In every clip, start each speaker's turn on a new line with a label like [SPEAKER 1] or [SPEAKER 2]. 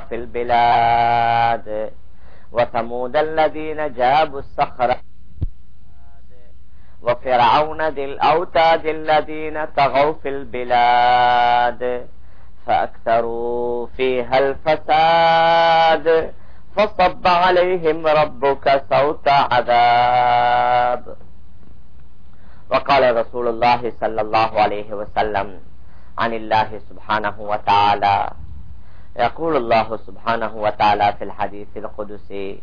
[SPEAKER 1] في البلاد. وثمود الذين جابوا الصخر. وفرعون ذي الأوتاد الذين طغوا في البلاد. فأكثروا فيها الفساد. فصب عليهم ربك صوت عذاب. وقال رسول الله صلى الله عليه وسلم عن الله سبحانه وتعالى يقول الله سبحانه وتعالى في الحديث القدسي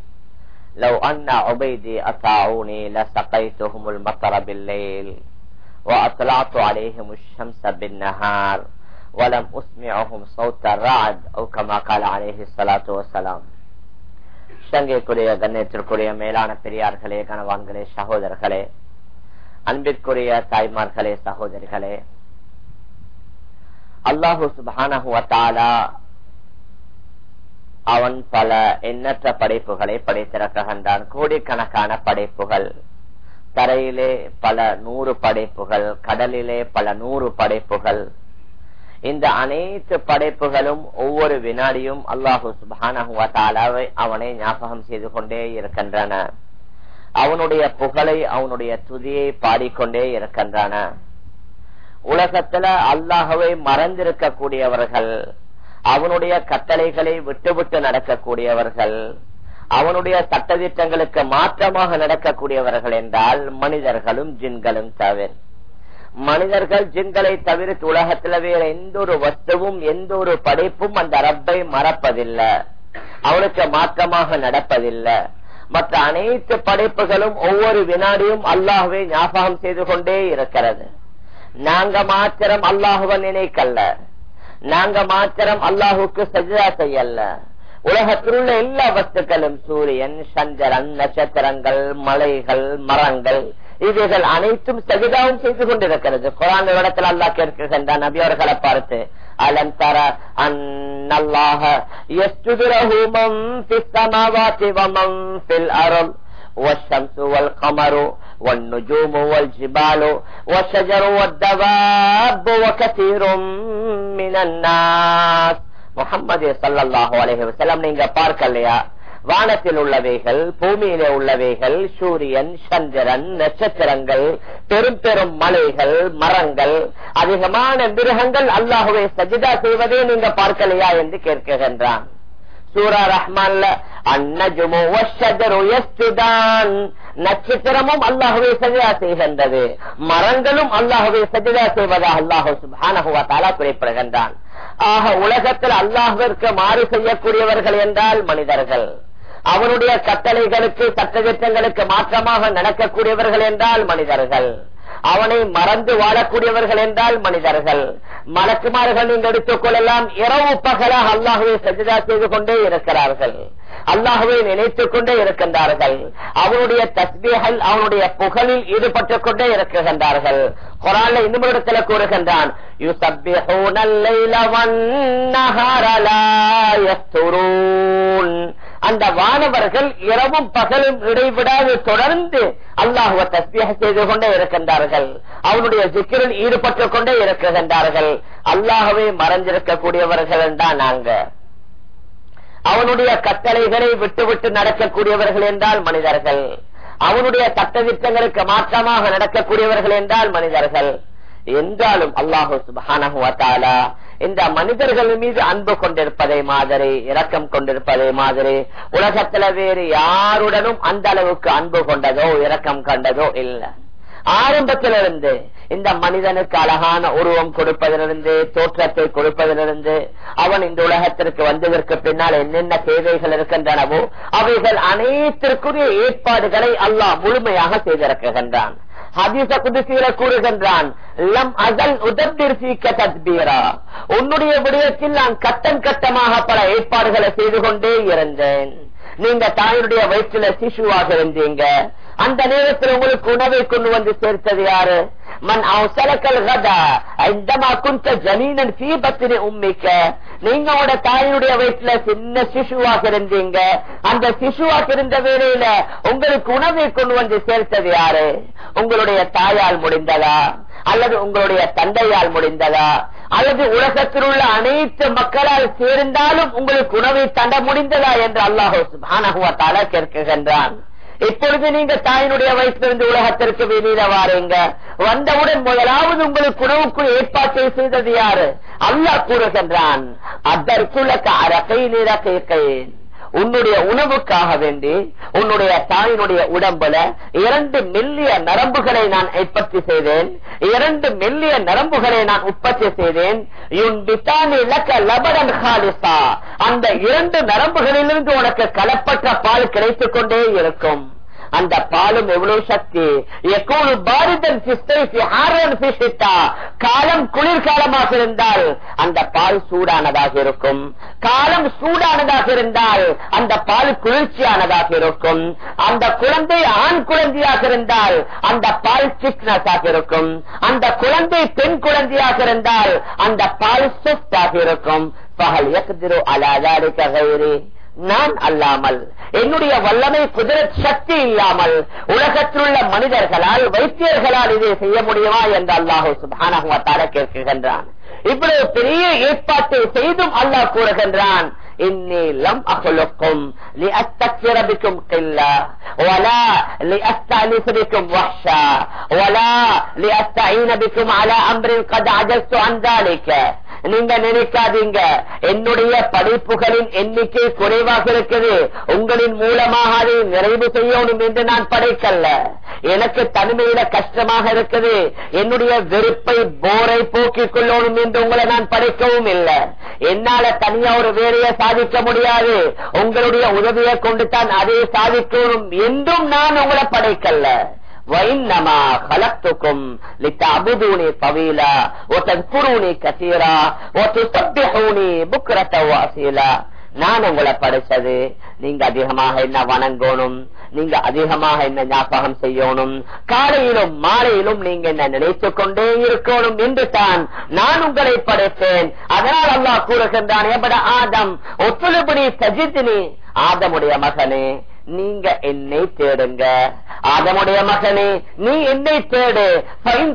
[SPEAKER 1] لو أن عبيدي أطاعوني لسقيتهم المطر بالليل وأطلعت عليهم الشمس بالنهار ولم أسمعهم صوت الرعد أو كما قال عليه الصلاة والسلام சங்கைக்குரிய கண்ணியத்திற்குரிய மேலான பெரியார்களே கணவான்களே சகோதரர்களே அன்பிற்குரிய தாய்மார்களே சகோதரிகளே அல்லாஹு சுபானஹுவத்தாலா அவன் பல எண்ணற்ற படைப்புகளை படைத்திறக்குகின்றான் கோடிக்கணக்கான படைப்புகள். தரையிலே பல நூறு படைப்புகள் கடலிலே பல நூறு படைப்புகள். இந்த அனைத்து படைப்புகளும் ஒவ்வொரு வினாடியும் அல்லாஹு சுபானஹுவத்தாலாவை அவனை ஞாபகம் செய்து கொண்டே இருக்கின்றன. அவனுடைய புகழை அவனுடைய துதியை பாடிக்கொண்டே இருக்கின்றன. உலகத்துல அல்லாஹவை மறந்திருக்க கூடியவர்கள் அவனுடைய கட்டளைகளை விட்டு விட்டு நடக்கக்கூடியவர்கள் அவனுடைய சட்டத்திட்டங்களுக்கு மாற்றமாக நடக்கக்கூடியவர்கள் என்றால் மனிதர்களும் ஜின்களும் தவிர. மனிதர்கள் ஜின்களை தவிர்த்து உலகத்துல வேற எந்த ஒரு வஸ்துவும் எந்த ஒரு படைப்பும் அந்த ரப்பை மறப்பதில்லை. அவனுக்கு மாற்றமாக நடப்பதில்லை. மற்ற அனைத்து படைப்புகளும் ஒவ்வொரு வினாடியும் அல்லாஹுவை ஞாபகம் செய்து கொண்டே இருக்கிறது. நாங்க மாத்திரம் அல்லாஹுவன் நினைக்கல்ல நாங்க மாத்திரம் அல்லாஹுக்கு சஜிதா செய்யல உலகத்தில் உள்ள எல்லா வஸ்துக்களும் சூரியன் சந்திரன் நட்சத்திரங்கள் மலைகள் மரங்கள் இவைகள் அனைத்தும் சஜிதாவும் செய்து கொண்டிருக்கிறது குரான் இடத்தில் அல்லாஹ் கேட்கின்றான் நபி அவர்களை பார்த்து அலம் தர அந்நல்லாக எஸ்டுதிரஹூமம் பிஸ்தமாவாத்தி வமம் பில் அருள் والشمس والقمر والنجوم والجبال والشجر والدواب وكثير من الناس முகமது சல்லாஹூ அலஹி வசலம் நீங்க பார்க்கலையா வானத்தில் உள்ளவைகள் பூமியிலே உள்ளவைகள் சூரியன் சந்திரன் நட்சத்திரங்கள் பெரும் பெரும் மலைகள் மரங்கள் அதிகமான மிருகங்கள் அல்லாஹுவை சஜிதா செய்வதே நீங்க பார்க்கலையா என்று கேட்கின்றான் சூரா ரஹ்மான்ல அன்னஜுமுதான் நட்சத்திரமும் அல்லாஹுவை சஜிதா செய்கின்றது. மரங்களும் அல்லாஹுவை சஜிதா செய்வதாக அல்லாஹு சுபானகுவத்தாலா குறிப்பிடுகின்றான். ஆக உலகத்தில் அல்லாஹிற்கு மாறு செய்யக்கூடியவர்கள் என்றால் மனிதர்கள். அவனுடைய கட்டளைகளுக்கு சட்டத்திட்டங்களுக்கு மாற்றமாக நடக்கக்கூடியவர்கள் என்றால் மனிதர்கள். அவனை மறந்து வாழக்கூடியவர்கள் என்றால் மனிதர்கள். மலக்குமார்கள் நீங்கள் எடுத்துக் கொள்ளலாம் இரவு பகலாக அல்லாஹுவை சஜிதா செய்து கொண்டே இருக்கிறார்கள். அல்லாஹுவை நினைத்துக் கொண்டே இருக்கின்றார்கள். அவனுடைய தஸ்பீகள் அவனுடைய புகழில் ஈடுபட்டுக் கொண்டே இருக்கின்றார்கள். குரான்ல இன்னும் இடத்துல கூறுகின்றான் அந்த வானவர்கள் இரவும் பகலும் இடைவிடாது தொடர்ந்து அல்லாஹுவ தஸ்பியாக செய்து கொண்டே இருக்கின்றார்கள். அவனுடைய சிக்கரில் ஈடுபட்டுக் கொண்டே இருக்கின்றார்கள். அல்லாஹவை மறைஞ்சிருக்கக்கூடியவர்கள் தான் நாங்க. அவனுடைய கட்டளைகளை விட்டுவிட்டு நடக்கக்கூடியவர்கள் என்றால் மனிதர்கள். அவனுடைய சட்டத்திட்டங்களுக்கு மாற்றமாக நடக்கக்கூடியவர்கள் என்றால் மனிதர்கள். என்றாலும் அல்லாஹு சுபானகுவத்தாலா இந்த மனிதர்கள் மீது அன்பு கொண்டிருப்பதை மாதிரி இரக்கம் கொண்டிருப்பதை மாதிரி உலகத்துல வேறு யாருடனும் அந்த அளவுக்கு அன்பு கொண்டதோ இரக்கம் கண்டதோ இல்லை. ஆரம்பத்திலிருந்து இந்த மனிதனுக்கு அழகான உருவம் கொடுப்பதிலிருந்து தோற்றத்தை கொடுப்பதிலிருந்து அவன் இந்த உலகத்திற்கு வந்ததற்கு பின்னால் என்னென்ன தேவைகள் இருக்கின்றனவோ அவைகள் அனைத்திற்குரிய ஏற்பாடுகளை அல்லாஹ் முழுமையாக செய்திருக்கின்றான். ஹதீச குதிசீர கூறுகின்றான் உன்னுடைய விடயத்தில் நான் கட்டம் கட்டமாக பல ஏற்பாடுகளை செய்து கொண்டே இருந்தேன். நீங்க தாயுடைய வயிற்றுல சிசுவாக இருந்தீங்க. அந்த நேரத்தில் உங்களுக்கு உணவை கொண்டு வந்து சேர்த்தது யாரு? மண் அவசரக்கல் கதா இந்தமா குந்த ஜனீனன் சீபத்தினை உண்மிக்க நீங்க தாயினுடைய தாயுடைய வயிற்றுல சின்ன சிசுவாக இருந்தீங்க. அந்த சிசுவாக இருந்த வேலையில உங்களுக்கு உணவை கொண்டு வந்து சேர்த்தது யாரு? உங்களுடைய தாயால் முடிந்ததா? அல்லது உங்களுடைய தந்தையால் முடிந்ததா? அல்லது உலகத்தில் உள்ள அனைத்து மக்களால் சேர்ந்தாலும் உங்களுக்கு உணவை தண்ட முடிந்ததா என்று அல்லாஹோ சுபானகுவத்தால கேட்கின்றான் இப்பொழுது நீங்க தாயினுடைய வயசிலிருந்து உலகத்திற்கு வெளியில வாருங்க. வந்தவுடன் முதலாவது உங்களுக்கு உணவுக்கு ஏற்பாட்டை செய்தது யாரு? அல்லாஹ் கூறுகின்றான் அதற்குள்ள அரக்கை நிறக்கேன் உன்னுடைய உணவுக்காக வேண்டி உன்னுடைய தாயினுடைய உடம்புல இரண்டு மெல்லிய நரம்புகளை நான் உற்பத்தி செய்தேன். இரண்டு மெல்லிய நரம்புகளை நான் உற்பத்தி செய்தேன். அந்த இரண்டு நரம்புகளிலிருந்து உனக்கு கலப்பற்ற பால் கிடைத்துக் கொண்டே இருக்கும். அந்த பாலும் எவ்வளவு சக்தி எப்போது பாரதன் காலம் குளிர்காலமாக இருந்தால் அந்த பால் சூடானதாக இருக்கும். காலம் சூடானதாக இருந்தால் அந்த பால் குளிர்ச்சியானதாக இருக்கும். அந்த குழந்தை ஆண் குழந்தையாக இருந்தால் அந்த பால் சிக்னஸாக இருக்கும். அந்த குழந்தை பெண் குழந்தையாக இருந்தால் அந்த பால் சொஃப்டாக இருக்கும். பகல் எக்திரு அலாதாரிக்க கைரி. நான் அல்லாமல். என்னுடைய வல்லமை குதிர சக்தி இல்லாமல். உலகத்தில் உள்ள மனிதர்களால் வைத்தியர்களால் இதை செய்ய முடியுமா என்று அல்லாஹூ சுபானகுவத்தார கேட்கின்றான். இவ்வளவு பெரிய ஏற்பாட்டை செய்தும் அல்லாஹ் கூறுகின்றான். நீங்க நினைக்காதீங்க. என்னுடைய படிப்புகளின் எண்ணிக்கை குறைவாக இருக்குது. உங்களின் மூலமாக அதை நிறைவு செய்யணும் என்று நான் படைக்கல்ல. எனக்கு தனிமையில கஷ்டமாக இருக்குது. என்னுடைய வெறுப்பை போரை போக்கிக் கொள்ளணும் என்று உங்களை நான் படைக்கவும் இல்லை. என்னால தனியா ஒரு வேலையை சாதிக்க முடியாது உங்களுடைய உதவியை கொண்டு தான் அதை சாதிக்கணும் என்றும் நான் உங்களை படைக்கல்ல وإنما خلقتكم لتعبدوني طويلا وتذكروني كثيرا وتسبحوني بكرة وأصيلا நான் உங்களை படைச்சது நீங்க அதிகமாக என்ன வணங்கணும்? நீங்க அதிகமாக என்ன ஞாபகம் செய்யணும்? காலையிலும் மாலையிலும் நீங்க என்ன நினைத்துக் கொண்டே இருக்கணும் என்று தான் நான் உங்களை படைத்தேன். அதனால் அல்லா கூறுகின்றான் எபட ஆதம் ஒத்துழைப்படி சஜித்தினி ஆதமுடைய மகனே நீங்க என்னை தேடுங்க. ஆதமுடைய மகனே நீ என்னை தேடு.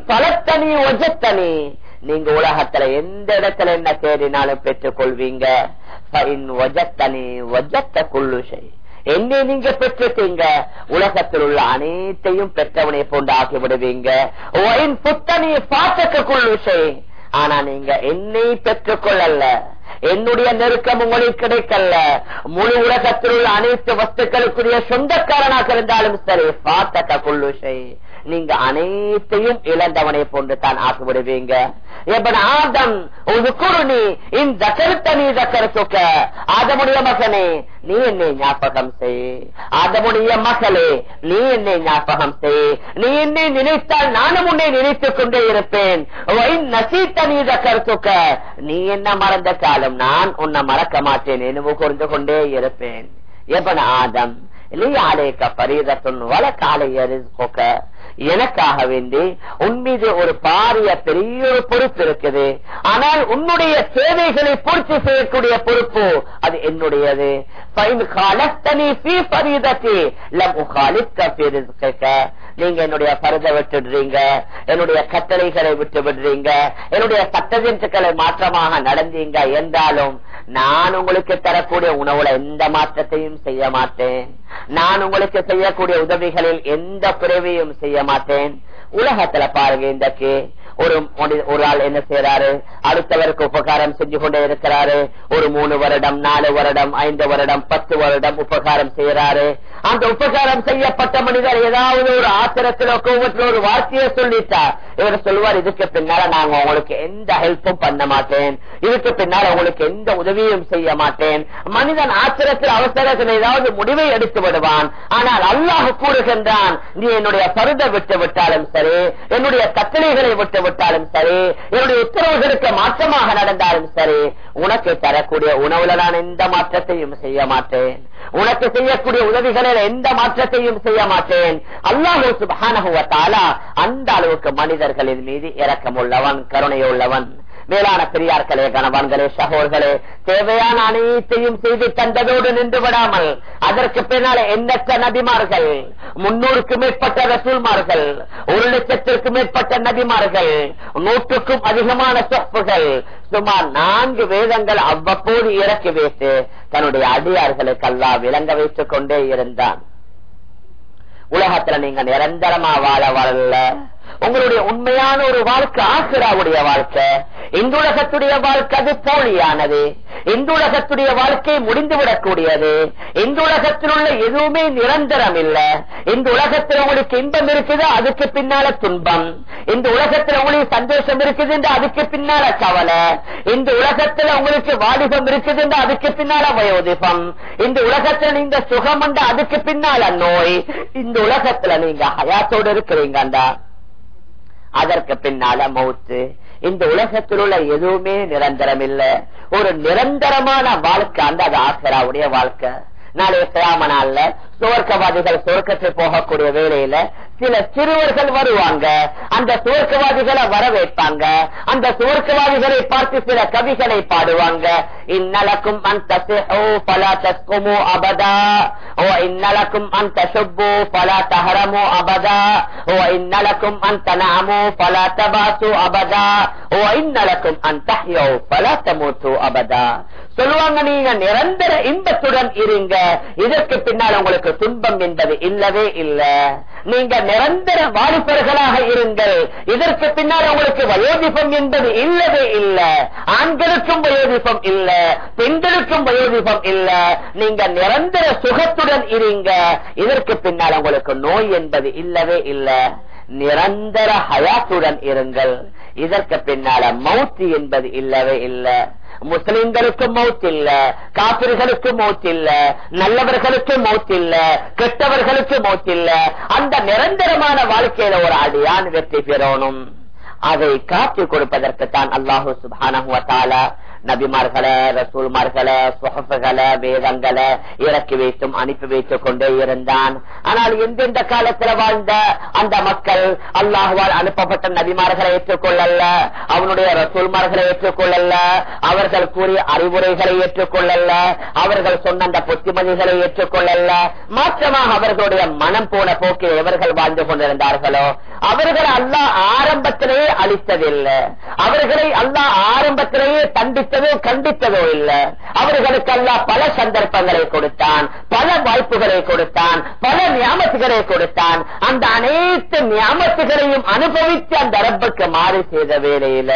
[SPEAKER 1] பலத்தனி ஒஜத்தனி நீங்க உலகத்துல எந்த இடத்துல என்ன தேடினாலும் பெற்றுக் கொள்வீங்க என்னை நீங்க பெற்றுட்டீங்க உலகத்தில் உள்ள அனைத்தையும் பெற்றவனை போன்று ஆக்கி விடுவீங்க புத்தனையை பாத்தக்க கொள்ளுசை ஆனா நீங்க என்னை பெற்றுக் கொள்ளல என்னுடைய நெருக்கம் உங்களுக்கு கிடைக்கல. முழு உலகத்தில் உள்ள அனைத்து வஸ்துக்களுக்குரிய சொந்தக்காரனாக இருந்தாலும் சரி பார்த்தக்க கொள்ளுசை நீங்க அனைத்தையும் இழந்தவனை போன்று தான் ஆக்கிவிடுவீங்க எப்ப ஆதம் ஒரு குருணி இந்த கருத்தனி கருத்துக்க ஆதமுடைய மகனே நீ என்னை ஞாபகம் செய். ஆதமுடைய மகளே நீ என்னை ஞாபகம் செய். நீ என்னை நினைத்தால் நானும் உன்னை நினைத்துக் கொண்டே இருப்பேன். நசீத்த நீத கருத்துக்க நீ என்ன மறந்த காலம் நான் உன்னை மறக்க மாட்டேன் நினைவு கூர்ந்து கொண்டே இருப்பேன். எபன் ஆதம் இல்லையாலேக்க பரீதத்துன் வழக்காலைய ரிஸ்கோக்க. எனக்காக வேண்டி உன் மீது ஒரு பாரிய பெரிய ஒரு பொறுப்பு இருக்குது. ஆனால் உன்னுடைய தேவைகளை பூர்த்தி செய்யக்கூடிய பொறுப்பு அது என்னுடையது. நீங்க என்னுடைய பருதை விட்டுடுறீங்க. என்னுடைய கட்டளைகளை விட்டு விடுறீங்க என்னுடைய சட்டத்திட்டுகளை மாற்றமாக நடந்தீங்க என்றாலும் நான் உங்களுக்கு தரக்கூடிய உணவுல எந்த மாற்றத்தையும் செய்ய மாட்டேன். நான் உங்களுக்கு செய்யக்கூடிய உதவிகளில் எந்த பிறவியும் செய்ய மாட்டேன். உலகத்துல பாருங்க இன்றைக்கு ஒரு ஒரு ஆள் என்ன செய்யறாரு அடுத்தவருக்கு உபகாரம் செஞ்சு கொண்டே இருக்கிறாரு. ஒரு மூணு வருடம் நாலு வருடம் ஐந்து வருடம் பத்து வருடம் உபகாரம் செய்யறாரு அந்த உபகாரம் செய்யப்பட்ட மனிதர் ஏதாவது ஒரு ஆத்திரத்தில் கோபத்தில் ஒரு வார்த்தையை சொல்லிட்டா இவர் சொல்லுவார் இதுக்கு பின்னால நாங்க உங்களுக்கு எந்த ஹெல்ப்பும் பண்ண மாட்டேன். இதுக்கு பின்னால உங்களுக்கு எந்த உதவியும் செய்ய மாட்டேன். மனிதன் ஆத்திரத்தில் அவசரத்தில் ஏதாவது முடிவை எடுத்து விடுவான். ஆனால் அல்லாஹ் கூறுகின்றான் நீ என்னுடைய பருதை விட்டு விட்டாலும் சரி என்னுடைய கட்டளைகளை விட்டு விட்டாலும் சரி என்னுடைய உத்தரவுகளுக்கு மாற்றமாக நடந்தாலும் சரி உனக்கு தரக்கூடிய உணவுல நான் எந்த மாற்றத்தையும் செய்ய மாட்டேன். உனக்கு செய்யக்கூடிய உதவிகளில் எந்த மாற்றத்தையும் செய்ய மாட்டேன். அல்லாஹூ சுபானகுவத்தாலா அந்த அளவுக்கு மனிதர்களின் மீது இறக்கம் உள்ளவன் கருணையுள்ளவன். மேலான பெரியார்களே கணவான்களே சகோர்களே தேவையான அனைத்தையும் செய்து தந்ததோடு நின்று விடாமல் அதற்கு பின்னால எண்ணற்ற நபிமார்கள் முன்னூறுக்கு மேற்பட்ட ரசூல்மார்கள் ஒரு லட்சத்திற்கு மேற்பட்ட நபிமார்கள் நூற்றுக்கும் அதிகமான சொப்புகள் சுமார் நான்கு வேதங்கள் அவ்வப்போது இறக்கி வைத்து தன்னுடைய அடியார்களுக்கு அல்லா விளங்க வைத்துக் கொண்டே இருந்தான். உலகத்துல நீங்க நிரந்தரமா வாழ வாழல உங்களுடைய உண்மையான ஒரு வாழ்க்கை ஆசிராவுடைய வாழ்க்கை. இந்து உலகத்துடைய வாழ்க்கை அது போலியானது. இந்து உலகத்துடைய வாழ்க்கை முடிந்துவிடக்கூடியது. இந்த உலகத்தில் உள்ள எதுவுமே நிரந்தரம் இல்ல இந்த உலகத்தில் உங்களுக்கு இன்பம் இருக்குது அதுக்கு பின்னால துன்பம். இந்த உலகத்தில் உங்களுக்கு சந்தோஷம் இருக்குது அதுக்கு பின்னால கவலை. இந்த உலகத்தில் உங்களுக்கு வாலிபம் இருக்குது அதுக்கு பின்னால வயோதிபம் இந்த உலகத்தில் நீங்க சுகம் அதுக்கு பின்னால நோய். இந்த உலகத்துல நீங்க ஹயாத்தோடு இருக்கிறீங்கண்டா அதற்கு பின்னால மவுத்து இந்த உலகத்தில் உள்ள எதுவுமே நிரந்தரம் இல்லை ஒரு நிரந்தரமான வாழ்க்கை அந்த அது ஆசராவுடைய வாழ்க்கை. நாளைய கிராம நாள்ல சுவர்க்கவாதிகள் சுவர்க்கத்தில் போகக்கூடிய வேலையில சில சிறுவர்கள் வருவாங்க. அந்த சுவர்க்கவாதிகளை வரவேற்பாங்க. அந்த சுவர்க்கவாதிகளை பார்த்து சில கவிகளை பாடுவாங்க. இன்னலக்கும் அந்த பலா தஸ்குமோ அபதா. ஓ இன்னலக்கும் அந்த சுப்பு பலா தஹரமோ அபதா. ஓ இன்னலக்கும் அந்த நாமோ பலா தபாசு அபதா. ஓ இன்னலக்கும் அந்த பலா தமூத்து அபதா. சொல்லுவாங்க நீங்க நிரந்தர இன்பத்துடன் இருங்க. இதற்கு பின்னால் உங்களுக்கு துன்பம் என்பது இல்லவே இல்லை. நீங்க நிரந்தர வாலிபர்களாக இருங்கள். இதற்கு பின்னால் உங்களுக்கு வயோதிபம் என்பது இல்லவே இல்லை. ஆண்களுக்கும் வயோதிபம் இல்ல. பெண்களுக்கும் வயோதிபம் இல்ல. நீங்க நிரந்தர சுகத்துடன் இருங்க. இதற்கு பின்னால் உங்களுக்கு நோய் என்பது இல்லவே இல்லை. நிரந்தர ஹயாத்துடன் இருங்கள். இதற்கு பின்னால மௌத்தி என்பது இல்லவே இல்லை. முஸ்லிம்களுக்கு மௌத் இல்ல காப்பிர்களுக்கு மௌத் இல்ல நல்லவர்களுக்கு மௌத் இல்ல கெட்டவர்களுக்கு மௌத் இல்ல அந்த நிரந்தரமான வாழ்க்கையில ஒரு அடியான் வெற்றி பெறணும். அதை காட்டி கொடுப்பதற்கு தான் அல்லாஹூ சுபான நபிமார்களை ரசூல்மார்களை சுகப்புகளை வேதங்களை இறக்கி வைத்தும் அனுப்பி வைத்துக் கொண்டே இருந்தான். ஆனால் எந்தெந்த காலத்துல வாழ்ந்த அந்த மக்கள் அல்லாஹுவால் அனுப்பப்பட்ட நபிமார்களை ஏற்றுக்கொள்ளல்ல அவனுடைய ரசூல்மார்களை ஏற்றுக்கொள்ளல்ல அவர்கள் கூறிய அறிவுரைகளை ஏற்றுக்கொள்ளல்ல அவர்கள் சொன்ன அந்த புத்திமதிகளை ஏற்றுக்கொள்ளல்ல. மாற்றமாக அவர்களுடைய மனம் போன போக்கில் எவர்கள் வாழ்ந்து கொண்டிருந்தார்களோ அவர்கள் அல்லா ஆரம்பத்திலேயே அளித்ததில்லை அவர்களை அல்லா ஆரம்பத்திலேயே தண்டி கண்டித்ததோ இல்லை. அவர்களுக்கு அல்லாஹ் பல சந்தர்ப்பங்களை கொடுத்தான் பல வாய்ப்புகளை கொடுத்தான் பல ஞாபகத்துகளை கொடுத்தான். அந்த அனைத்து ஞாபகத்துகளையும் அனுபவித்து அந்த ரப்புக்கு மாறி செய்த வேலையில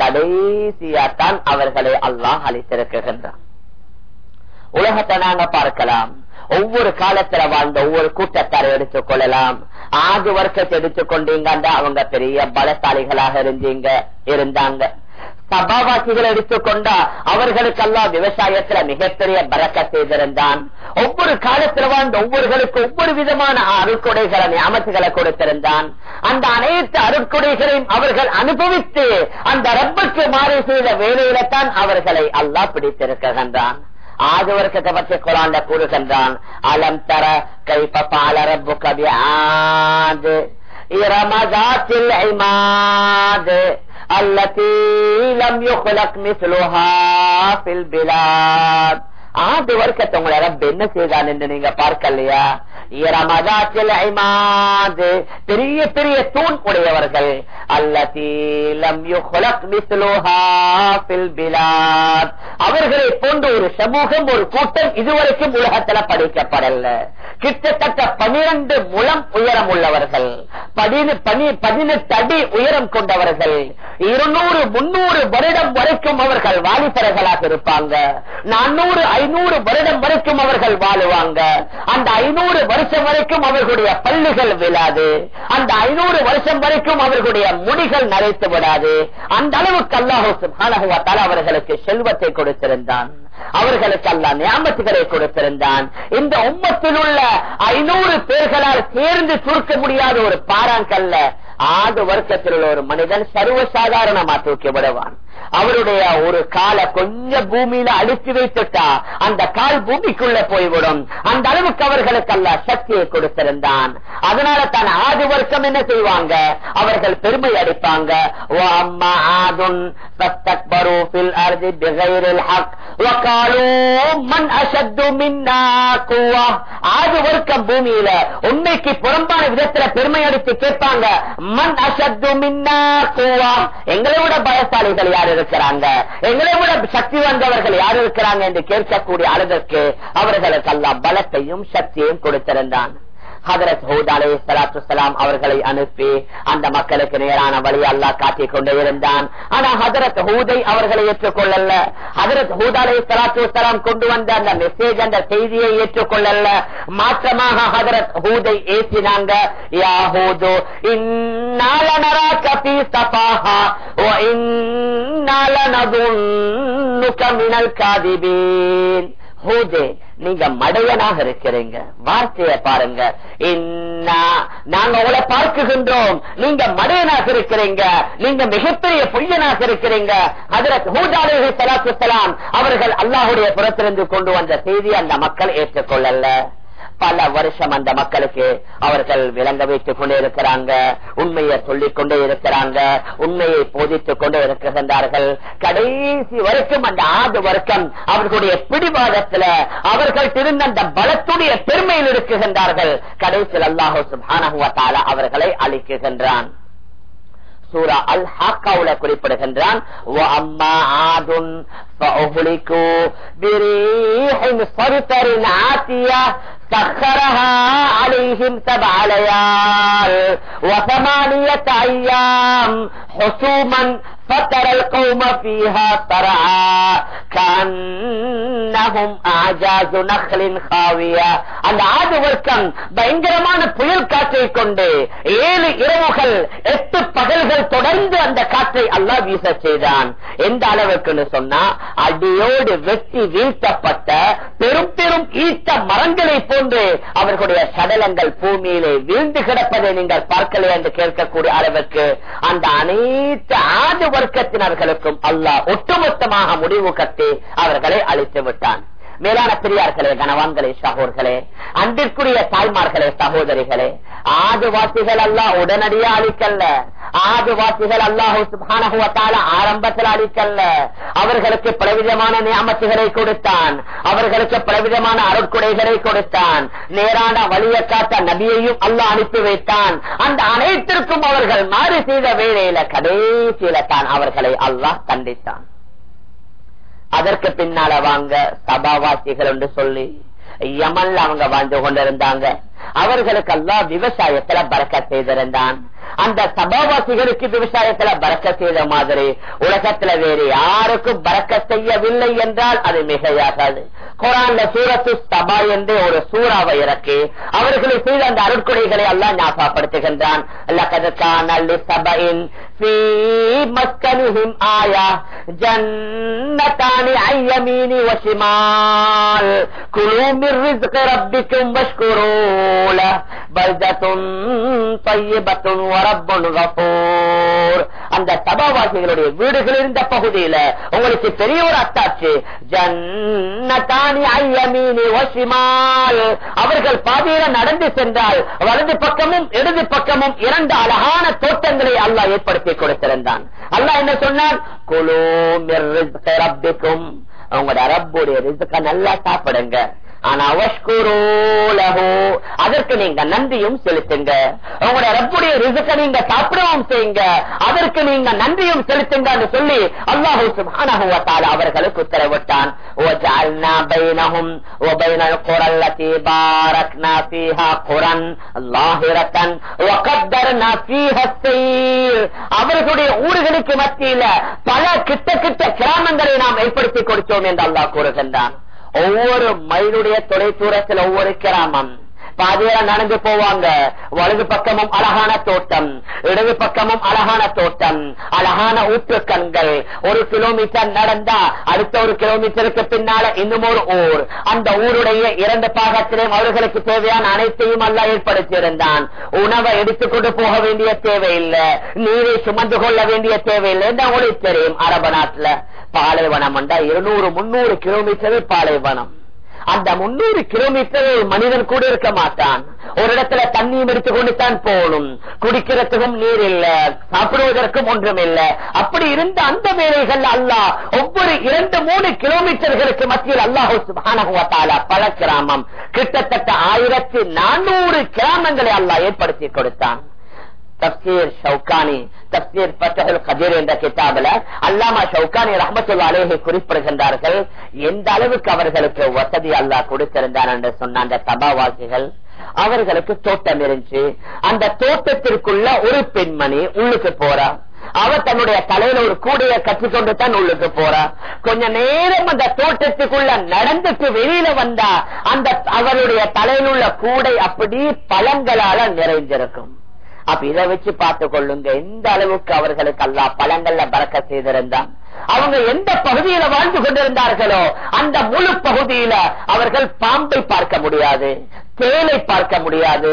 [SPEAKER 1] கடைசியாத்தான் அவர்களை அல்லாஹ் அளித்திருக்கின்றான் உலகத்தை நாங்க பார்க்கலாம். ஒவ்வொரு காலத்துல வாழ்ந்த ஒவ்வொரு கூட்டத்தாரை எடுத்துக் கொள்ளலாம். ஆகு வருஷத்தை எடுத்துக்கொண்டீங்க அவங்க பெரிய பலசாலிகளாக இருந்தீங்க இருந்தாங்க. சபாவாசிகள் எடுத்துக்கொண்டா அவர்களுக்கெல்லாம் விவசாயத்துல மிகப்பெரிய பறக்க செய்திருந்தான். ஒவ்வொரு காலத்துல வாழ்ந்த ஒவ்வொருகளுக்கு ஒவ்வொரு விதமான அருட்கொடைகளை ஞாபகங்களை கொடுத்திருந்தான். அந்த அனைத்து அருட்கொடைகளையும் அவர்கள் அனுபவித்து அந்த ரப்பக்கு மாறி செய்த வேலையில தான் அவர்களை அல்லாஹ் பிடித்திருக்கின்றான். ஆது பற்றி குரான்ல கூறுகின்றான் அலம் தர கைப்ப பால கவி ஆது இரமதாத்தில் ஐமாது ஆண்டு வருஷத்தை உங்களை ரப்ப என்ன செய்தான் என்று நீங்க பார்க்கலையா பெரிய பெரிய தூண் உடையவர்கள் அவர்களை போன்ற ஒரு சமூகம் ஒரு கூட்டம் இதுவரைக்கும் உலகத்துல படைக்கப்படல கிட்டத்தட்ட பனிரெண்டு முழம் உயரம் உள்ளவர்கள் பதினெட்டு அடி உயரம் கொண்டவர்கள் இருநூறு முன்னூறு வருடம் வரைக்கும் அவர்கள் வாலிபர்களாக இருப்பாங்க. நானூறு ஐநூறு வருடம் வரைக்கும் அவர்கள் வாழுவாங்க. அந்த ஐநூறு வருஷம் வரைக்கும் அவர்களுடைய பள்ளிகள் விழாது. அந்த ஐநூறு வருஷம் வரைக்கும் அவர்களுடைய முடிகள் நரைத்து விடாது. அந்த அளவுக்கு அல்லாஹு அவர்களுக்கு செல்வத்தை கொடுத்திருந்தான். அவர்களுக்கு அல்ல ஞாபகத்துகளை கொடுத்திருந்தான். இந்த உம்மத்தில் உள்ள ஐநூறு பேர்களால் சேர்ந்து சுருக்க முடியாத ஒரு பாராங்கல்ல ஆறு வருஷத்தில் உள்ள ஒரு மனிதன் சர்வசாதாரணமா தூக்கி அவருடைய ஒரு காலை கொஞ்சம் பூமியில அடுக்கி வைத்துட்டா அந்த கால் பூமிக்குள்ள போய்விடும். அந்த அளவுக்கு அவர்களுக்கு அல்ல சக்தியை கொடுத்திருந்தான். அதனால தான் ஆதி வருஷம் என்ன செய்வாங்க? அவர்கள் பெருமை அடிப்பாங்க. ஆது வர்க்கம் பூமியில உண்மைக்கு புறம்பான விதத்துல பெருமை அடித்து கேட்பாங்க. மண் அசத்து மின்னா கூவா. எங்களை விட யாரு? யார் இருக்கிறாங்க. எங்களை விட சக்தி வந்தவர்கள் யார் இருக்கிறாங்க என்று கேட்கக்கூடிய அளவிற்கு அவர்களுக்கு எல்லாம் பலத்தையும் சக்தியையும் கொடுத்திருந்தான். ஹதரத் ஹூத் சலாத்து சலாம் அவர்களை அனுப்பி அந்த மக்களுக்கு நேரான வழி அல்லாஹ் காட்டிக் கொண்டே இருந்தான். ஆனா ஹதரத் ஹூதை அவர்களை ஏற்றுக்கொள்ளல. ஹதரத் ஹூத் அலை சலாத்து சலாம் கொண்டு வந்த அந்த மெசேஜ் அந்த செய்தியை ஏற்றுக்கொள்ளல. மாற்றமாக ஹதரத் ஹூதை ஏற்றினாங்க யா ஹூது இன்னால நராக ஃபீ சஃபாஹா மினல் காதிபீன். ஹூதே நீங்க மடையனாக இருக்கிறீங்க. வார்த்தையை பாருங்க. நாங்க உங்களை பார்க்குகின்றோம். நீங்க மடையனாக இருக்கிறீங்க. நீங்க மிகப்பெரிய பொய்யனாக இருக்கிறீங்க. அதற்கு அவர்கள் அல்லாஹுடைய புறத்திலிருந்து கொண்டு வந்த செய்தி அந்த மக்கள் ஏற்றுக்கொள்ளல. பல வருஷம் அந்த மக்களுக்கு அவர்கள் விளங்க வைத்துக் கொண்டே இருக்கிறாங்க உண்மையை சொல்லிக் கொண்டே இருக்கிறாங்க உண்மையை போதித்துக் கொண்டே இருக்கின்றார்கள். கடைசி வரைக்கும் அந்த ஆறு வருஷம் அவர்களுடைய பிடிவாதத்துல அவர்கள் திருந்த அந்த பலத்துடைய பெருமையில் இருக்குகின்றார்கள் கடைசியில் அல்லாஹோ சுபானகுவத்தால அவர்களை அழிக்குகின்றான் சூரா அல் ஹாக்காவுல குறிப்பிடுகின்றான் فَأُهْلِكُوا بِرِيحٍ صَرْصَرٍ عَاتِيَةٍ سخرها عليهم سبع ليال وثمانية أيام حسوما فترى القوم فيها صرعا كأنهم أعجاز نخل خاوية அந்த ஆது வர்க்கம் பயங்கரமான புயல் காற்றை கொண்டு ஏழு இரவுகள் எட்டு பகல்கள் தொடர்ந்து அந்த காற்றை அல்லா வீச செய்தான் எந்த அளவுக்கு சொன்னா அடியோடு வெட்டி வீழ்த்தப்பட்ட பெரும் பெரும் ஈட்ட மரங்களை போன்று அவர்களுடைய சடலங்கள் பூமியிலே வீழ்ந்து கிடப்பதை நீங்கள் பார்க்கல என்று கேட்கக்கூடிய அளவுக்கு அந்த அனைத்து ஆது வர்க்கத்தினர்களுக்கும் அல்லாஹ் ஒட்டுமொத்தமாக முடிவு கட்டி அவர்களை அழித்து விட்டான் மேலான பெரியார்களே கனவான்களே சகோர்களே அன்பிற்குரிய தாய்மார்களே சகோதரிகளே ஆதுவாசிகள் அல்ல உடனடியா அழிக்கல்ல ஆதுவாசிகள் அல்லாஹூ ஆரம்பத்தில் அழிக்கல்ல அவர்களுக்கு பலவிதமான நியமத்துகளை கொடுத்தான். அவர்களுக்கு பலவிதமான அருட்குடைகளை கொடுத்தான். நேரான வழியை காத்த நபியையும் அல்லாஹ் அனுப்பி வைத்தான். அந்த அனைத்திற்கும் அவர்கள் மாறு செய்த வேலையில கடைசியில தான் அவர்களை அல்லாஹ் கண்டித்தான் அதற்கு பின்னால வாங்க சபாவாசிகள் என்று சொல்லி யமல் அவங்க வாழ்ந்து கொண்டிருந்தாங்க. அவர்களுக்கு எல்லாம் விவசாயத்துல பறக்க செய்திருந்தான். அந்த சபாவாசிகளுக்கு விவசாயத்துல பறக்க செய்த மாதிரி உலகத்துல வேறு யாருக்கும் பறக்க செய்யவில்லை என்றால் அது மிகையாகாது. குரான்ல சூரத்து சபா என்று ஒரு சூறாவை இறக்கி அவர்களை செய்த அந்த அருட்கொடைகளை எல்லாம் ஞாபகப்படுத்துகின்றான். ஆயா ஜன்னதானி ஐயமீனி வசிமால் குழு மிர் ரப்பிக்கும் ரப்பிக்கும் போல பல்தத்துன் பையபத்துன் வரப்புன் கபூர் அந்த சபாவாசிகளுடைய வீடுகள் இருந்த பகுதியில உங்களுக்கு பெரிய ஒரு அத்தாச்சு ஜன்னதானி ஐயமீனி வசிமால் அவர்கள் பாதையில நடந்து சென்றால் வலது பக்கமும் இடது பக்கமும் இரண்டு அழகான தோட்டங்களை அல்லாஹ் ஏற்படுத்தி கொடுத்திருந்தான். அல்லாஹ் என்ன சொன்னான்? குழு மிர் ரப்பிக்கும். அவங்களோட ரப்புடைய ரிசுக்க நல்லா சாப்பிடுங்க. ஆனா அவஷ்குரோலகோ அதற்கு நீங்க நன்றியும் செலுத்துங்க. உங்களோட ரப்புடைய ரிசுக்க நீங்க சாப்பிடவும் செய்யுங்க. அதற்கு நீங்க நன்றியும் செலுத்துங்க சொல்லி அல்லாஹு சுபானகுவத்தால் அவர்களுக்கு உத்தரவிட்டான். அவர்களுடைய ஊர்களுக்கு மத்தியில பல கிட்ட கிட்ட கிராமங்களை நாம் ஏற்படுத்தி கொடுத்தோம் என்று அல்லாஹ் கூறுகின்றான். ஒவ்வொரு மைலுடைய தொலை தூரத்தில் ஒவ்வொரு கிராமம். பாதையில நடந்து போவாங்க. வலது பக்கமும் அழகான தோட்டம் இடது பக்கமும் அழகான தோட்டம் அழகான ஊற்றுக்கண்கள். ஒரு கிலோமீட்டர் நடந்தா அடுத்த ஒரு கிலோமீட்டருக்கு பின்னால இன்னும் ஒரு ஊர். அந்த ஊருடைய இரண்டு பாகத்திலும் அவர்களுக்கு தேவையான அனைத்தையும் அல்ல ஏற்படுத்தியிருந்தான். உணவை எடுத்துக்கொண்டு போக வேண்டிய தேவையில்லை. நீரை சுமந்து கொள்ள வேண்டிய தேவையில்லை. என்று அவங்களுக்கு தெரியும் அரபு நாட்டுல? பாலைவனம் என்றால் இருநூறு முன்னூறு கிலோமீட்டர் பாலைவனம். அந்த முன்னூறு கிலோமீட்டர் மனிதன் கூட இருக்க மாட்டான். ஒரு இடத்துல தண்ணியும் எடுத்துக்கொண்டு தான் போகணும். குடிக்கிறதுக்கும் நீர் இல்ல சாப்பிடுவதற்கும் ஒன்றும் இல்ல. அப்படி இருந்த அந்த வேலைகள் அல்லாஹ் ஒவ்வொரு இரண்டு மூணு கிலோமீட்டர்களுக்கு மத்தியில் அல்லாஹு சுபானகுவத்தால பல கிராமம். கிட்டத்தட்ட ஆயிரத்தி நானூறு கிராமங்களை அல்லாஹ் ஏற்படுத்தி கொடுத்தான். தப்தீர் ஷவுகானி தப்தீர் பத்தகல் கதீர் என்ற கிதாபில் அல்லாமா ஷவுகானி ரஹமத்துல்லா குறிப்பிடுகின்றார்கள் எந்த அளவுக்கு அவர்களுக்கு வசதி அல்லாஹ் கொடுத்திருந்தார்? என்று சொன்ன அந்த சபாவாசிகள் அவர்களுக்கு தோட்டம் இருந்துச்சு. அந்த தோட்டத்திற்குள்ள ஒரு பெண்மணி உள்ளுக்கு போறா. அவர் தன்னுடைய தலையில ஒரு கூடைய கட்டிக்கொண்டு தான் உள்ளுக்கு போறா. கொஞ்ச நேரம் அந்த தோட்டத்துக்குள்ள நடந்துட்டு வெளியில வந்தா அந்த அவருடைய தலையில் உள்ள கூடை அப்படி பழங்களால நிறைந்திருக்கும். அப்ப இதை வச்சு பார்த்து கொள்ளுங்க. எந்த அளவுக்கு அவர்களுக்கு அல்லா பழங்கள்ல பறக்க செய்திருந்தான். அவங்க எந்த பகுதியில வாழ்ந்து கொண்டிருந்தார்களோ அந்த முழு பகுதியில அவர்கள் பாம்பை பார்க்க முடியாது தேனை பார்க்க முடியாது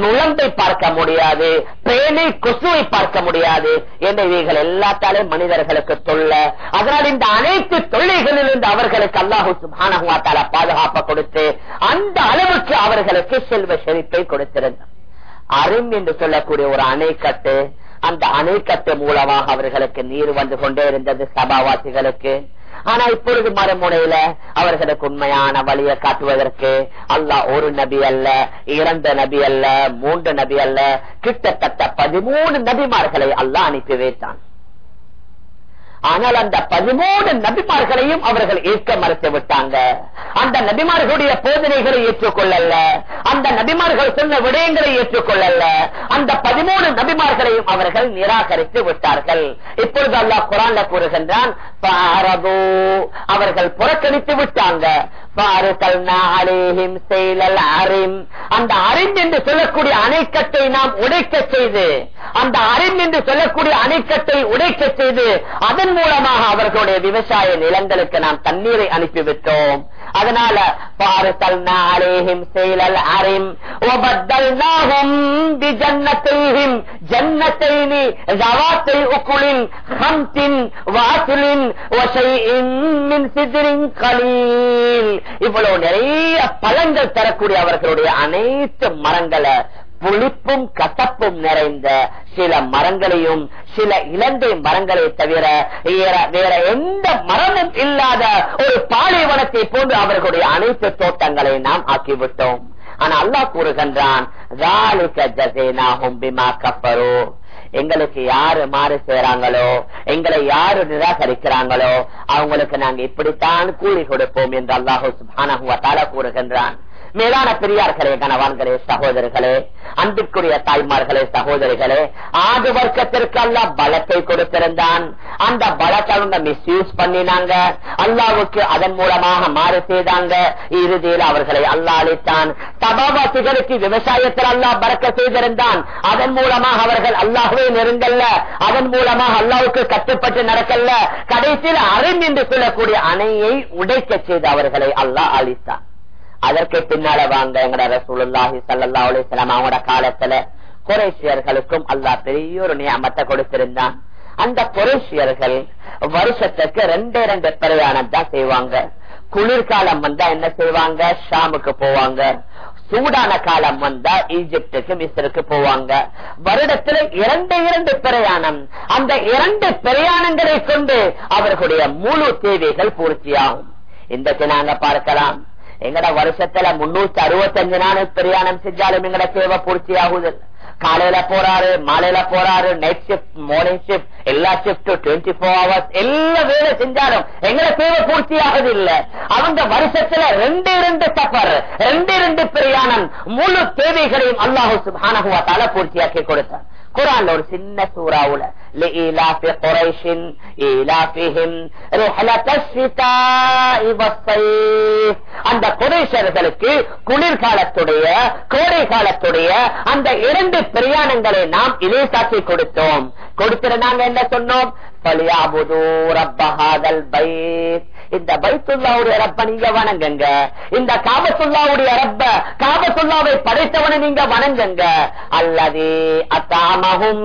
[SPEAKER 1] நுழம்பை பார்க்க முடியாது பேனை கொசுவை பார்க்க முடியாது என்ற இவைகள் எல்லாத்தாலும் மனிதர்களுக்கு தொல்ல. அதனால் இந்த அனைத்து தொல்லைகளிலிருந்து அவர்களுக்கு அல்லாஹூ சுபானகுமாத்தால பாதுகாப்பை கொடுத்து அந்த அளவுக்கு அவர்களுக்கு செல்வ செழிப்பை கொடுத்திருந்தார் அரும் என்று சொல்லக்கூடிய ஒரு அணைக்கட்டு அந்த அணைக்கட்டு மூலமாக அவர்களுக்கு நீர் வந்து கொண்டே இருந்தது சபாவாசிகளுக்கு. ஆனா இப்பொழுது மறுமுனையில அவர்களுக்கு உண்மையான வழியை காட்டுவதற்கு அல்லாஹ் ஒரு நபி அல்ல இரண்டு நபி அல்ல மூன்று நபி அல்ல கிட்டத்தட்ட பதிமூணு நபிமார்களை அல்லாஹ் அனுப்பி வைத்தான். ஆனால் அந்த பதிமூணு நபிமார்களையும் அவர்கள் ஏற்க மறுத்து விட்டாங்க. அந்த நபிமார்களுடைய போதனைகளை ஏற்றுக்கொள்ளல. அந்த நபிமார்கள் சொன்ன விடயங்களை ஏற்றுக்கொள்ளல. அந்த பதிமூணு நபிமார்களையும் அவர்கள் நிராகரித்து விட்டார்கள். இப்பொழுது அல்லாஹ் குரான்ல கூறுகின்றான் அவர்கள் புறக்கணித்து விட்டாங்க. அந்த அரிம் என்று சொல்லக்கூடிய அணைக்கட்டை நாம் உடைக்க செய்து அந்த அரிம் என்று சொல்லக்கூடிய அணைக்கட்டை உடைக்க செய்து அதன் மூலமாக அவர்களுடைய விவசாய நிலங்களுக்கு நாம் தண்ணீரை அனுப்பிவிட்டோம். அதனால பார்த்தல் அலேஹிம் செயலல் அரிம் ஒபத்தல்னாகும் ஜன்னத்தையும் ஜன்னத்தைனி ஜவாத்தை உக்குளின் ஹம்தின் வாசுலின் மின் சிதிரின் கலீல். இவ்வளவு நிறைய பழங்கள் தரக்கூடிய அவர்களுடைய அனைத்து மரங்களை புளிப்பும் கசப்பும் நிறைந்த சில மரங்களையும் சில இலங்கை மரங்களை தவிர வேற எந்த மரமும் இல்லாத ஒரு பாலைவனத்தை போன்று அவர்களுடைய அனைத்து தோட்டங்களை நாம் ஆக்கிவிட்டோம். ஆனா அல்லாஹ் கூறுகின்றான் எங்களுக்கு யாரு மாறு செய்யறாங்களோ எங்களை யாரு நிராகரிக்கிறாங்களோ அவங்களுக்கு நாங்க இப்படித்தான் கூலி கொடுப்போம் என்று அல்லாஹு கூறுகின்றான். மேலான பெரியார்களே கணவான்களே சகோதரர்களே அன்பிற்குரிய தாய்மார்களே சகோதரிகளே ஆடு வர்க்கத்திற்கு அல்ல பலத்தை கொடுத்திருந்தான். அந்த பலத்தை அவங்க மிஸ்யூஸ் பண்ணினாங்க. அல்லாவுக்கு அதன் மூலமாக மாறு செய்தாங்க. இறுதியில் அவர்களை அல்லா அளித்தான் சபாவாசிகளுக்கு விவசாயத்தில் அல்லா பறக்க செய்திருந்தான். அதன் மூலமாக அவர்கள் அல்லாஹுவே நெருங்கல்ல. அதன் மூலமாக அல்லாவுக்கு கட்டுப்பட்டு நடக்கல்ல. கடைசியில் அருண் என்று சொல்லக்கூடிய அணையை உடைக்க செய்து அவர்களை அல்லாஹ் அளித்தான் அதற்கு பின்னால வாங்க எங்கட ரசூலுல்லாஹி சல்லா அலிஸ்லாம் அவங்களோட காலத்துல குறைசியர்களுக்கும் அல்லா பெரிய ஒரு நியமத்தை கொடுத்திருந்தான். அந்த குறைசியர்கள் வருஷத்துக்கு ரெண்டே ரெண்டு பிரயாணம் தான் செய்வாங்க. குளிர்காலம் வந்தா என்ன செய்வாங்க? ஷாமுக்கு போவாங்க. சூடான காலம் வந்தா ஈஜிப்டுக்கு மிஸ்ருக்கு போவாங்க. வருடத்துல இரண்டு இரண்டு பிரயாணம். அந்த இரண்டு பிரயாணங்களை கொண்டு அவர்களுடைய முழு தேவைகள் பூர்த்தியாகும். இன்றைக்கு நாங்க பார்க்கலாம். எங்கட வருஷத்துல முன்னூத்தி அறுபத்தஞ்சு நாள் பிரயாணம் செஞ்சாலும் எங்கட தேவை பூர்த்தி ஆகுது காலையில போறாரு மாலையில போறாரு நைட் ஷிப்ட் மார்னிங் ஷிப்ட் எல்லா ஷிப்டும் டுவெண்ட்டி போர் ஹவர்ஸ் எல்லா வேலை செஞ்சாலும் எங்களை தேவை பூர்த்தி ஆகுது இல்ல அவங்க வருஷத்துல ரெண்டு ரெண்டு சஃபர் ரெண்டு ரெண்டு பிரயாணம் முழு தேவைகளையும் அல்லாஹு சுபானகுவாத்தால பூர்த்தியாக்கி கொடுத்தார் குரான்ல ஒரு சின்ன சூறாவுல அந்த குறைஷர்களுக்கு குளிர்காலத்துடைய கோடை காலத்துடைய அந்த இரண்டு பிரயாணங்களை நாம் இலேசாக்கி கொடுத்தோம். கொடுத்துரு நாங்க என்ன சொன்னோம்? பலியாபுதூர் அப்பஹாதல் பைத். இந்த பைத்துல்லாவுடைய ரப்ப நீங்க வணங்குங்க. இந்த காபத்துல்லாவுடைய ரப்ப காபத்துல்லாவை படைத்தவனை நீங்க வணங்குங்க. அல்லது அத்தாமகும்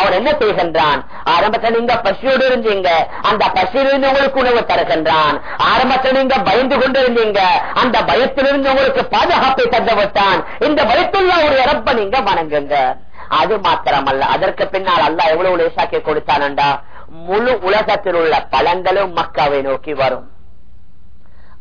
[SPEAKER 1] அவர் என்ன செய்கின்றான்? ஆரம்பத்தில் நீங்க பசியோடு இருந்தீங்க. அந்த பசியிலிருந்து உங்களுக்கு உணவு தருகின்றான். ஆரம்பத்தில் நீங்க பயந்து கொண்டு இருந்தீங்க அந்த பயத்திலிருந்து உங்களுக்கு பாதுகாப்பை தந்தவிட்டான் இந்த பயத்துள்ள ஒரு இறப்ப நீங்க வணங்குங்க. அது மாத்திரமல்ல. அதற்கு பின்னால் அல்லா எவ்வளவு லேசாக்கி கொடுத்தானண்டா? முழு உலகத்தில் உள்ள பழங்களும் மக்காவை நோக்கி வரும்.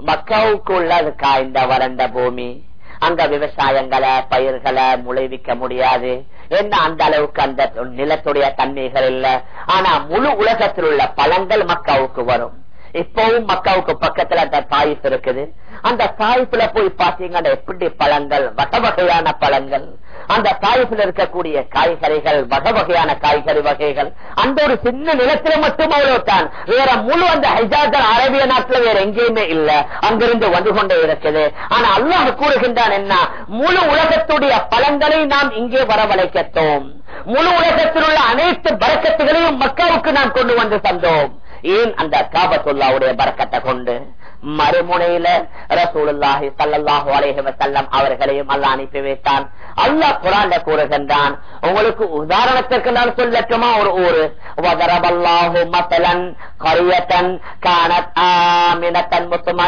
[SPEAKER 1] மக்காவுக்கு உள்ளது காய்ந்த வறண்ட பூமி. அங்க விவசாயங்களை பயிர்களை முளைவிக்க முடியாது. என்ன அந்த அளவுக்கு அந்த நிலத்துடைய தன்மைகள் இல்ல. ஆனா முழு உலகத்தில் உள்ள பழங்கள் மக்காவுக்கு வரும். இப்பவும் மக்காவுக்கு பக்கத்துல அந்த தாய்ப்பு இருக்குது. அந்த தாய்ப்புல போய் பாத்தீங்கன்னா எப்படி பழங்கள்? வகை வகையான பழங்கள். அந்த தாய்ப்புல இருக்கக்கூடிய காய்கறிகள் வகை வகையான காய்கறி வகைகள். அந்த ஒரு சின்ன நிலத்துல மட்டும் அவ்வளவுதான். வேற முழு அந்த ஹைஜாதர் அரேபிய நாட்டுல வேற எங்கேயுமே இல்ல. அங்கிருந்து வந்து கொண்டே இருக்குது. ஆனா அல்லாஹ் கூறுகின்றான் என்ன? முழு உலகத்துடைய பழங்களை நாம் இங்கே வரவழைக்கத்தோம் முழு உலகத்தில் உள்ள அனைத்து பழக்கத்துகளையும் மக்காவுக்கு நாம் கொண்டு வந்து தந்தோம். ஏன் அந்த காபத்துல்லாவுடைய பறக்கத்தை கொண்டு? மறுமுனையில ரசூலுல்லாஹி சல்லாஹூ அலேஹி வசல்லம் அவர்களையும் அல்ல அனுப்பி வைத்தான். அல்லாஹ் குரான் கூறுகின்றான் உங்களுக்கு உதாரணத்திற்கு நான் சொல்லட்டுமா? ஒரு ஊரு. வதரபல்லாஹு மசலன் கரியத்தன் கானத் ஆமினத்தன் முத்துமா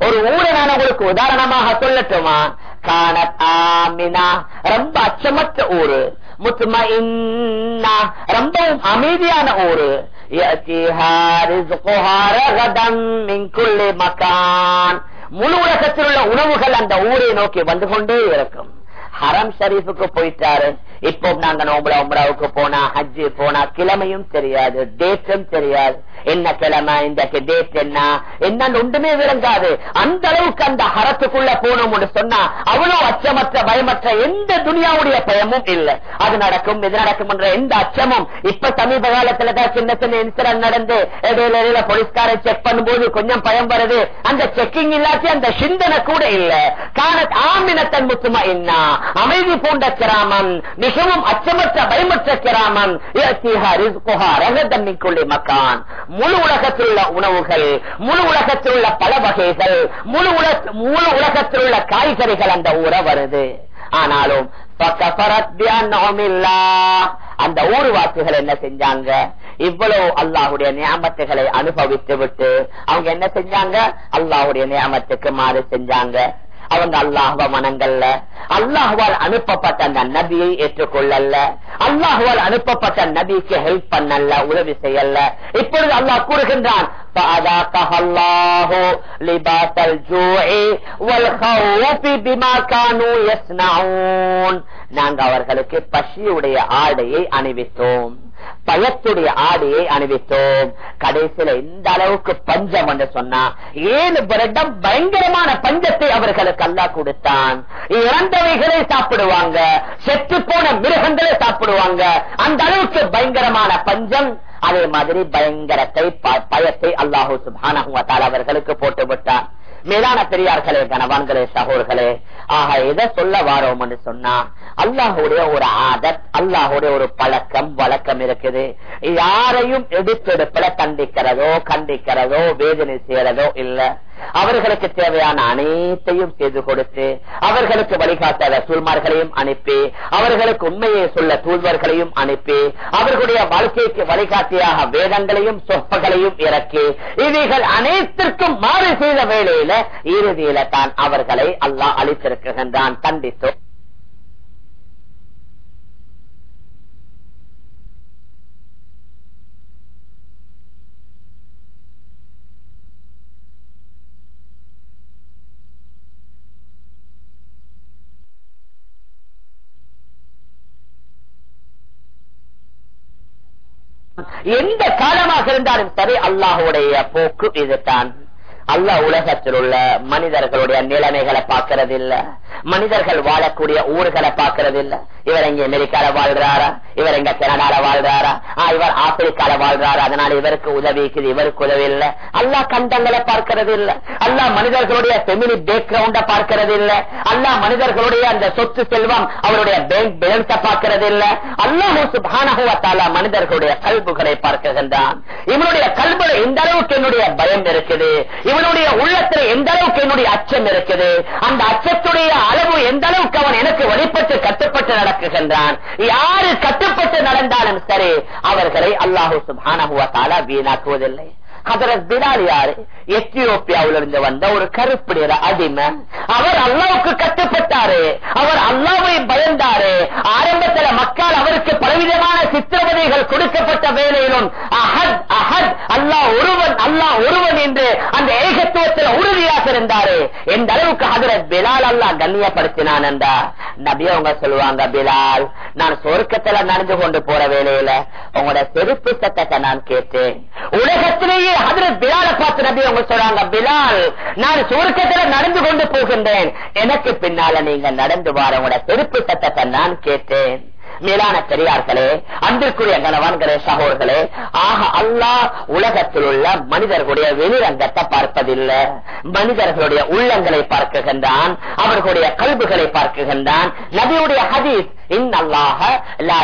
[SPEAKER 1] ஒரு ஊரை நான் உங்களுக்கு உதாரணமாக சொல்லட்டுமா? கானத் ஆமினா. ரொம்ப அச்சமற்ற ஊரு. முத்துமா ரொம்பவும் அமைதியான ஊரு. முழு உலகத்தில் உள்ள உணவுகள் அந்த ஊரை நோக்கி வந்து கொண்டே இருக்கும். ஹரம் ஷரீஃபுக்கு போயிட்டாரு. இப்போ நாங்க நோம்புல உம்ராவுக்கு போனா ஹஜ்ஜு போனா கிழமையும் தெரியாது டேட்டும் தெரியாது. என்ன கிழமை இந்த டேட் என்ன? என்னன்னு ஒன்றுமே விளங்காது. அந்த அளவுக்கு அந்த ஹரத்துக்குள்ள போனோம்னு சொன்னா அவ்வளவு அச்சமற்ற பயமற்ற எந்த துணியாவுடைய பயமும் இல்ல. அது நடக்கும் இது நடக்கும் என்ற எந்த அச்சமும் இப்ப சமீப காலத்துல தான் சின்ன சின்ன இன்சிடென்ட் நடந்து இடையில இடையில போலீஸ்கார செக் பண்ணும்போது கொஞ்சம் பயம் வருது. அந்த செக்கிங் இல்லாட்டி அந்த சிந்தனை கூட இல்ல. காண ஆமினத்தன் முத்துமா என்ன அமைதி போன்ற கிராமம் மிகவும் அச்சமற்ற பயமற்ற கிராமம். மக்கான். முழு உலகத்தில் உள்ள உணவுகள் முழு உலகத்தில் உள்ள பல வகைகள் முழு உல முழு உலகத்தில் உள்ள காய்கறிகள் அந்த ஊரை வருது. ஆனாலும் அந்த ஊர்வாசிகள் என்ன செஞ்சாங்க? இவ்வளவு அல்லாஹுடைய நியாமத்துகளை அனுபவித்து விட்டு அவங்க என்ன செஞ்சாங்க? அல்லாஹுடைய நியாமத்துக்கு மாறு செஞ்சாங்க. அவங்க அல்லாஹுவ மனங்கள்ல. அல்லாஹுவால் அனுப்பப்பட்ட அந்த நபியை ஏற்றுக்கொள்ளல அல்லாஹுவால் அனுப்பப்பட்ட நபிக்கு ஹெல்ப் பண்ணல உதவி செய்யல இப்பொழுது அல்லாஹ் கூறுகின்றான் நாங்க அவர்களுக்கு பசியுடைய ஆடையை அணிவித்தோம். பயத்துடைய ஆடையை அணிவித்தோம். கடைசியில இந்த அளவுக்கு பஞ்சம் என்று சொன்னா ஏழு வருடம் பயங்கரமான பஞ்சத்தை அவர்களுக்கு அல்லா கொடுத்தான். இறந்தவைகளை சாப்பிடுவாங்க செத்து போன மிருகங்களை சாப்பிடுவாங்க. அந்த அளவுக்கு பயங்கரமான பஞ்சம். அதே மாதிரி பயங்கரத்தை பயத்தை அல்லாஹூ சுபான அவர்களுக்கு போட்டு விட்டார் மேலான பெரியார்களே கணவான்களே சகோர்களே ஆக எதை சொல்ல வாரோம் என்று சொன்னா அல்லாஹுடைய ஒரு ஆதத் அல்லாஹுடைய ஒரு பழக்கம் வழக்கம் இருக்குது. யாரையும் எடுத்தெடுப்புல கண்டிக்கிறதோ கண்டிக்கிறதோ வேதனை செய்யறதோ இல்ல. அவர்களுக்கு தேவையான அனைத்தையும் செய்து கொடுத்து அவர்களுக்கு வழிகாட்ட ரசூல்மார்களையும் அனுப்பி அவர்களுக்கு உண்மையை சொல்ல தூதுவர்களையும் அனுப்பி அவர்களுடைய வாழ்க்கைக்கு வழிகாட்டியாக வேதங்களையும் சொற்பகளையும் இறக்கி இவைகள் அனைத்திற்கும் மாறு செய்த வேளையில இறுதியில தான் அவர்களை அல்லாஹ் அளித்திருக்கின்றான் கண்டித்தோம். எந்த காலமாக இருந்தாலும் சரி அல்லாஹுடைய போக்கு இதுதான். அல்லாஹ் உலகத்தில் உள்ள மனிதர்களுடைய நிலைமைகளை பார்க்கறது மனிதர்கள் வாழக்கூடிய ஊர்களை பார்க்கறது இல்ல இவர் இங்க அமெரிக்கால வாழ்றாரா இவர் எங்க கனடால வாழ்றாரா இவர் ஆப்பிரிக்கால வாழ்றாரா அதனால இவருக்கு உதவி இருக்குது இவருக்கு உதவி இல்ல. அல்லாஹ் கண்டங்களை பார்க்கறது இல்ல அல்லாஹ் மனிதர்களுடைய ஃபெமிலி பேக்ரவுண்ட பார்க்கறது இல்ல அல்லாஹ் மனிதர்களுடைய அந்த சொத்து செல்வம் அவருடைய பேங்க் பேலன்ஸ பார்க்கறது இல்ல அல்லாஹு சுப்ஹானஹு வ மனிதர்களுடைய கல்புகளை பார்க்கின்றான். இவனுடைய கல்புல எந்த அளவுக்கு என்னுடைய பயம் இருக்குது? இவனுடைய உள்ளத்துல எந்த அளவுக்கு என்னுடைய அச்சம் இருக்குது? அந்த அச்சத்துடைய அளவு எந்த அளவுக்கு அவன் எனக்கு வழிபட்டு கட்டுப்பட்டு நடக்குகின்றான்? யாரு கட்டுப்பட்டு நடந்தாலும் சரி அவர்களை அல்லாஹு சுப்ஹானஹு வீணாக்குவதில்லை. ஹதரத் பிலால் யாரு? எத்தியோப்பியாவிலிருந்து வந்த ஒரு கருப்பு நிற அடிமை அவர் அல்லாவுக்கு கட்டுப்பட்டாரு. அவர் அல்லாவை பயந்தாரு. ஆரம்பத்தில் மக்கள் அவருக்கு பலவிதமான சித்திரவதைகள் கொடுக்கப்பட்ட வேலையிலும் அஹத் அஹத் அல்லா ஒருவன் அல்லா ஒருவன் என்று அந்த ஏகத்துவத்தில் உறுதியாக இருந்தாரு. எந்த அளவுக்கு ஹதரத் பிலால் அல்லா கண்ணியப்படுத்தினான் என்றா? நபி அவங்க சொல்லுவாங்க பிலால் நான் சொர்க்கத்துல நடந்து கொண்டு போற வேலையில உங்களோட செருப்பு சத்தத்தை நான் கேட்டேன். உலகத்திலேயே ஹதரத் பிலால பார்த்து நபி அவங்க சொல்றாங்க பிலால் நான் சுருக்கத்துல நடந்து கொண்டு போகின்றேன். எனக்கு பின்னால நீங்க நடந்து வார உங்களோட செருப்பு சத்தத்தை நான் கேட்டேன். மேலான பெரியார்களே அன்பிற்குரிய கணவான்களே சகோதர்களே ஆக அல்லாஹ் உலகத்தில் உள்ள மனிதர்களுடைய வெளிரங்கத்தை பார்ப்பதில்லை. மனிதர்களுடைய உள்ளங்களை பார்க்குகின்றான் அவர்களுடைய கல்புகளை பார்க்குகின்றான். நபியுடைய ஹதீஸ் இன்னல்லாஹ லா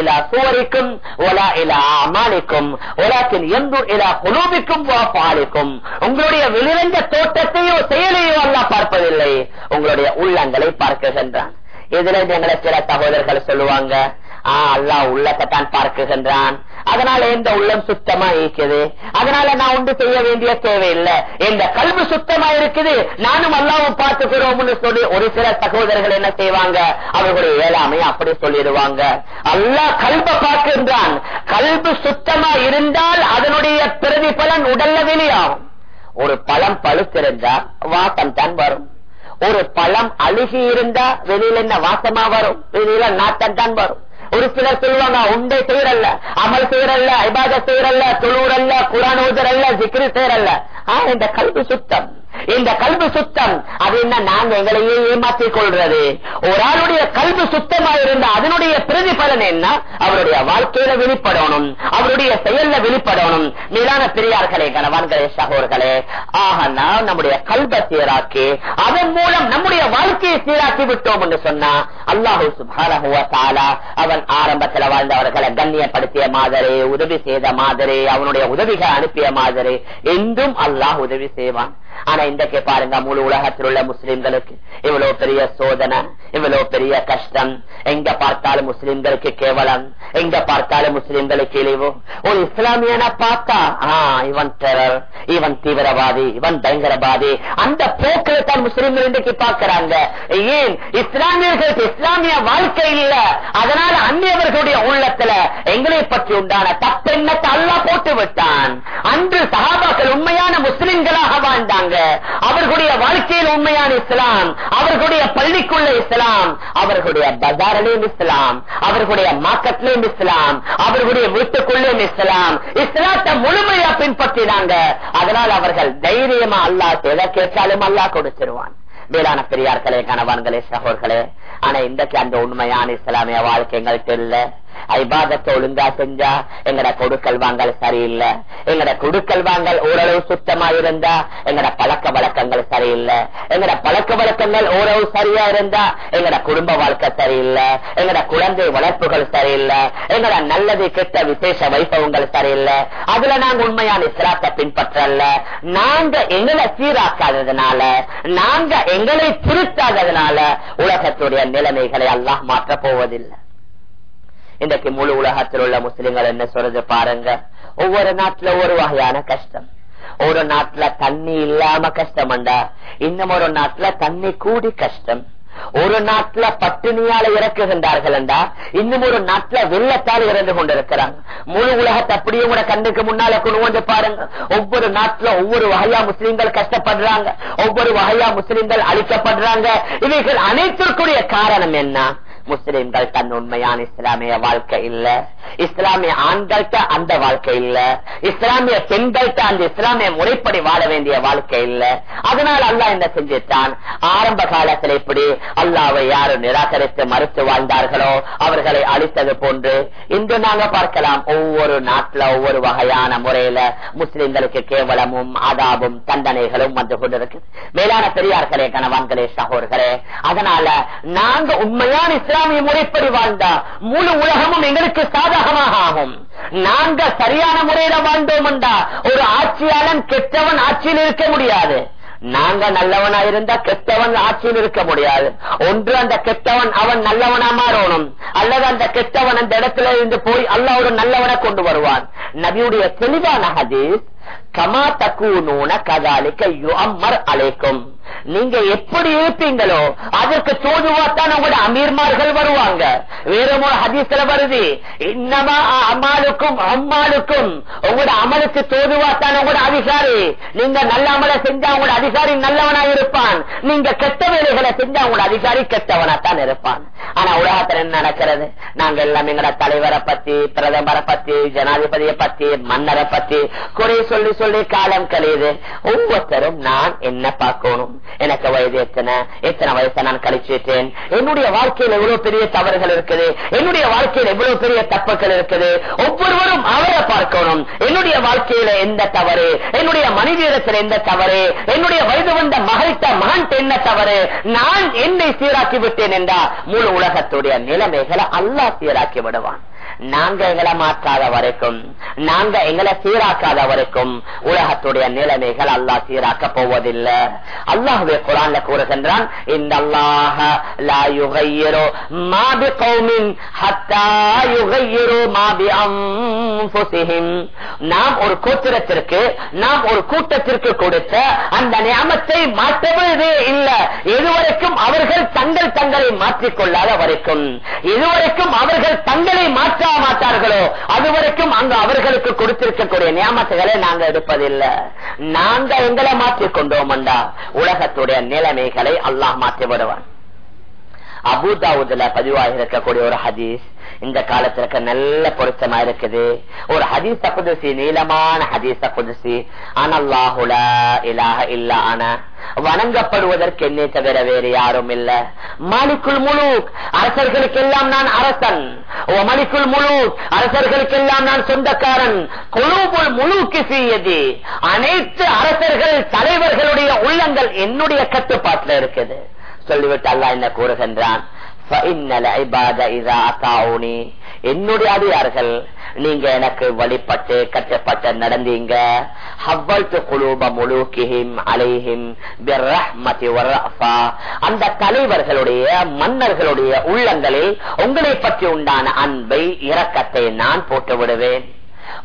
[SPEAKER 1] இலா சுவரிக்கும் வலா இலா அமாளிக்கும் வலாக்கின் எந்தூர் இலா குலூபிக்கும் பாலிக்கும் உங்களுடைய வெளிரங்க தோட்டத்தையோ செயலையோ அல்லா பார்ப்பதில்லை. உங்களுடைய உள்ளங்களை பார்க்குகின்றான். இதுல எங்களை சில சகோதரர்கள் சொல்லுவாங்க ஆஹ் அல்லாஹ் உள்ளத்தை பார்க்குகின்றான். அதனால எந்த உள்ளம் சுத்தமா இருக்குது? அதனால நான் ஒன்று செய்ய வேண்டிய தேவையில்லை இந்த கல்வி சுத்தமா இருக்குது? நானும் அல்லாவும் பார்த்துக்கிறோம்னு சொல்லி ஒரு சில சகோதரர்கள் என்ன செய்வாங்க? அவர்களுடைய ஏழாமை அப்படி சொல்லிடுவாங்க. அல்லா கல்ப பார்க்கின்றான். கல்வி சுத்தமா இருந்தால் அதனுடைய பிரதிபலன் உடல்ல வெளியாகும். ஒரு பழம் பழுத்திருந்தா வாசம் தான் வரும். ஒரு பழம் அழுகி இருந்தா வெளியில என்ன வாசமா வரும்? வெளியில நாட்டம் தான் வரும். ஒரு சிலர் சொல்லுவாங்க உண்டை செய்யறல்ல அமல் செய்யறல்ல ஐபாத செய்யறல்ல தொழுறல்ல குரான் ஊதரல்ல சிக்கிரி செய்யறல்ல. ஆஹ் இந்த கல்வி சுத்தம். இந்த கல்வி சுத்தம் அது என்ன நாங்க எங்களையே ஏமாற்றிக் கொள்றது ஒரு ஆளுடைய கல்வி சுத்தமா இருந்த அதனுடைய பிரதிபலன் என்ன? அவருடைய வாழ்க்கையில வெளிப்படணும் அவருடைய செயல்ல வெளிப்படணும். மேலான பெரியார்களே கணவான்களே சகோர்களே ஆக நாம் நம்முடைய கல்வ சீராக்கி அதன் மூலம் நம்முடைய வாழ்க்கையை சீராக்கி விட்டோம் என்று சொன்னா அல்லாஹு சுபாரஹுவ தாலா அவன் ஆரம்பத்தில் வாழ்ந்தவர்களை கண்ணியப்படுத்திய மாதிரி உதவி செய்த மாதிரி அவனுடைய உதவிகளை அனுப்பிய மாதிரி என்றும் அல்லாஹ் உதவி செய்வான். ஆனா இன்றைக்கு பாருங்க முழு உலகத்தில் உள்ள முஸ்லிம்களுக்கு இவ்வளவு பெரிய சோதனை இவ்வளவு பெரிய கஷ்டம். எங்க பார்த்தாலும் முஸ்லிம்களுக்கு கேவலம் எங்க பார்த்தாலும் முஸ்லிம்களுக்கு இழிவு. ஒரு இஸ்லாமியன பார்த்தா ஆஹ் இவன் டெரர் இவன் தீவிரவாதி இவன் பயங்கரவாதி. அந்த போக்கில் தான் முஸ்லிம்கள் இன்றைக்கு பார்க்கிறாங்க. ஏன்? இஸ்லாமியர்களுக்கு இஸ்லாமிய வாழ்க்கை இல்ல. அதனால அந்நியவர்களுடைய உள்ளத்துல எங்களை பற்றி உண்டான தப்பெண்ணத்தை அல்லா போட்டு விட்டான். அன்று சகாபாக்கள் உண்மையான முஸ்லிம்களாக வாழ்ந்தாங்க. அவர்களுடைய வாழ்க்கையில் உண்மையான இஸ்லாம் அவர்களுடைய பள்ளிக்குள்ள இஸ்லாம் அவர்களுடைய பஜாரிலேயும் இஸ்லாம் அவர்களுடைய மார்க்கெட்லயும் இஸ்லாம் அவர்களுடைய வீட்டுக்குள்ளேயும் இஸ்லாம். இஸ்லாத்தை முழுமையா பின்பற்றினாங்க. அதனால் அவர்கள் தைரியமா அல்லாஹ் எதை கேட்டாலும் அல்லாஹ் கொடுத்துருவான். மேலான பெரியார்களே கணவான்களே சகோர்களே ஆனா இன்றைக்கு அந்த உண்மையான இஸ்லாமிய வாழ்க்கை எங்கள்கிட்ட இல்லை. ஐபாதத்தை ஒழுங்கா செஞ்சா எங்கட கொடுக்கல் வாங்கல் சரியில்லை. எங்கட கொடுக்கல் வாங்கல் ஓரளவு சுத்தமா இருந்தா எங்கட பழக்க வழக்கங்கள் சரியில்லை. எங்கட பழக்க வழக்கங்கள் ஓரளவு சரியா இருந்தா எங்கட குடும்ப வாழ்க்கை சரியில்லை. எங்கட குழந்தை வளர்ப்புகள் சரியில்லை. எங்கட நல்லது கெட்ட விசேஷ வைபவங்கள் சரியில்லை. அதுல நாங்க உண்மையான இஸ்லாத்தை பின்பற்றல நாங்க எங்களை சீராக்காததுனால நாங்க எங்களை திருத்தாததுனால உலகத்துடைய நிலைமைகளை எல்லாம் மாற்ற போவதில்லை. இன்றைக்கு முழு உலகத்தில் உள்ள முஸ்லிம்கள் என்ன சொல்றது பாருங்க. ஒவ்வொரு நாட்டுல ஒரு வகையான கஷ்டம். ஒரு நாட்டுல தண்ணி இல்லாம கஷ்டம்டா இன்னும் ஒரு நாட்டுல தண்ணி கூடி கஷ்டம். ஒரு நாட்டுல பட்டினியால இறக்குகின்றார்கள் என்றா? இன்னும் ஒரு நாட்டுல வெள்ளத்தால் இறந்து கொண்டிருக்கிறாங்க. முழு உலகத்தை அப்படியே கூட கண்ணுக்கு முன்னால கொண்டு வந்து பாருங்க. ஒவ்வொரு நாட்டுல ஒவ்வொரு வகையா முஸ்லிம்கள் கஷ்டப்படுறாங்க. ஒவ்வொரு வகையா முஸ்லிம்கள் அழிக்கப்படுறாங்க. இவைகள் அனைத்திற்குரிய காரணம் என்ன? முஸ்லிம்கள் தன் உண்மையான இஸ்லாமிய வாழ்க்கை இல்ல. இஸ்லாமிய ஆண்கள்கிட்ட அந்த வாழ்க்கை இல்ல. இஸ்லாமிய பெண்கள்கிட்ட அந்த இஸ்லாமிய முறைப்படி வாழ வேண்டிய வாழ்க்கை இல்ல. அதனால் அல்லாஹ் என்ன செஞ்சிட்டான்? ஆரம்ப காலத்தில் இப்படி அல்லாவை யாரு நிராகரித்து மறுத்து வாழ்ந்தார்களோ அவர்களை அழித்தது போன்று இன்று நாங்க பார்க்கலாம் ஒவ்வொரு நாட்டில் ஒவ்வொரு வகையான முறையில முஸ்லிம்களுக்கு கேவலமும் அதாபும் தண்டனைகளும் வந்து கொண்டிருக்கு மேலான பெரியார்களே கணவான்களே சகோர்களே அதனால நாங்க உண்மையான இஸ்லாம் இஸ்லாமிய முறைப்படி வாழ்ந்தா முழு உலகமும் எங்களுக்கு சாதகமாக ஆகும். நாங்க சரியான முறையில வாழ்ந்தோம் ஒரு ஆட்சியாளன் கெட்டவன் ஆட்சியில் இருக்க முடியாது. நாங்க நல்லவனா இருந்தா கெட்டவன் ஆட்சியில் இருக்க முடியாது. ஒன்று அந்த கெட்டவன் அவன் நல்லவனா மாறணும். அல்லது அந்த கெட்டவன் அந்த இடத்துல இருந்து போய் அல்ல ஒரு நல்லவனை கொண்டு வருவான். நபியுடைய தெளிவான ஹதீஸ் கமா தக்கூனூன கதாலிக்க யுஅம்மர் அழைக்கும் நீங்க எப்படி இருப்பீங்களோ அதற்கு தோதுவாத்தான் உங்களோட அமீர்மார்கள் வருவாங்க. வேற ஒரு ஹதீஸ்ல வருது இன்னமா அம்மாளுக்கும் அம்மாளுக்கும் உங்களோட அமலுக்கு தோதுவாத்தான் உங்களோட அதிகாரி. நீங்க நல்ல அமலை செஞ்சா உங்களோட அதிகாரி நல்லவனா இருப்பான். நீங்க கெட்ட வேலைகளை செஞ்சா உங்களோட அதிகாரி கெட்டவனாத்தான் இருப்பான். ஆனா உலகத்துல என்ன நடக்கிறது? நாங்க எல்லாம் எங்களோட தலைவரை பத்தி பிரதமரை பத்தி ஜனாதிபதியை பத்தி மன்னரை பத்தி குறை சொல்லி சொல்லி காலம் கழியுது. ஒவ்வொருத்தரும் நான் என்ன பார்க்கணும்? எனக்கு வயது எத்தனை? எத்தனை வயசை நான் கழிச்சுட்டேன்? என்னுடைய வாழ்க்கையில் எவ்வளவு பெரிய தவறுகள் இருக்குது? என்னுடைய வாழ்க்கையில் எவ்வளவு பெரிய தப்புகள் இருக்குது? ஒவ்வொருவரும் அவரை பார்க்கணும். என்னுடைய வாழ்க்கையில எந்த தவறு? என்னுடைய மனைவியிடத்தில் எந்த தவறு? என்னுடைய வயது வந்த மகிழ்த்த மகன் என்ன தவறு? நான் என்னை சீராக்கி விட்டேன் என்றா முழு உலகத்துடைய நிலைமைகளை அல்லா சீராக்கி விடுவான். நாங்க எங்களை மாற்றாத வரைக்கும் நாங்க எங்களை சீராக்காத வரைக்கும் உலகத்துடைய நிலைமைகள் அல்லாஹ் சீராக்க போவதில்லை. அல்லாஹுவே குரான்ல கூறுகின்றான் இந்த அல்லாஹ லாயுகையரோ மாபி கௌமின் ஹத்தா மாபி அம்புசிஹிம் நாம் ஒரு கோத்திரத்திற்கு நாம் ஒரு கூட்டத்திற்கு கொடுத்த அந்த நியமத்தை மாற்றவே இல்லை. இதுவரைக்கும் அவர்கள் தங்கள் தங்களை மாற்றிக்கொள்ளாத வரைக்கும் இதுவரைக்கும் அவர்கள் தங்களை மாற்ற மாட்டார்களோ? அதுவரைக்கும் அங்கு அவர்களுக்கு கொடுத்திருக்கக்கூடிய நியமத்துகளை நாங்க எடுப்பதில்லை. நாங்க எங்களை மாற்றிக் கொண்டோம் உலகத்துடைய நிலைமைகளை அல்லாஹ் மாற்றி விடுவான் அபுதாவுதுல பதிவாக இருக்கக்கூடிய ஒரு ஹதீஸ் இந்த காலத்திற்கு நல்ல பொருத்தமா இருக்குது. ஒரு ஹதீச குதிசி நீளமான ஹதீச குதிசி. அனல்லாஹுல இலாக இல்ல ஆன வணங்கப்படுவதற்கு என்னை தவிர வேறு யாரும் இல்ல. மாலிக்குள் முழு அரசர்களுக்கெல்லாம் நான் அரசன். ஓ மலிக்குள் முழு அரசர்களுக்கெல்லாம் நான் சொந்தக்காரன். குழுபுள் முழு கிசியது அனைத்து அரசர்கள் தலைவர்களுடைய உள்ளங்கள் என்னுடைய கட்டுப்பாட்டில் இருக்குது. சொல்லிவிட்டு அல்லா என்ன கூறுகின்றான்? என்னுடைய அடியார்கள் நீங்க எனக்கு வழிபட்டு கட்டப்பட்ட நடந்தீங்க. அந்த தலைவர்களுடைய மன்னர்களுடைய உள்ளங்களில் உங்களை பற்றி உண்டான அன்பை இரக்கத்தை நான் போட்டு விடுவேன்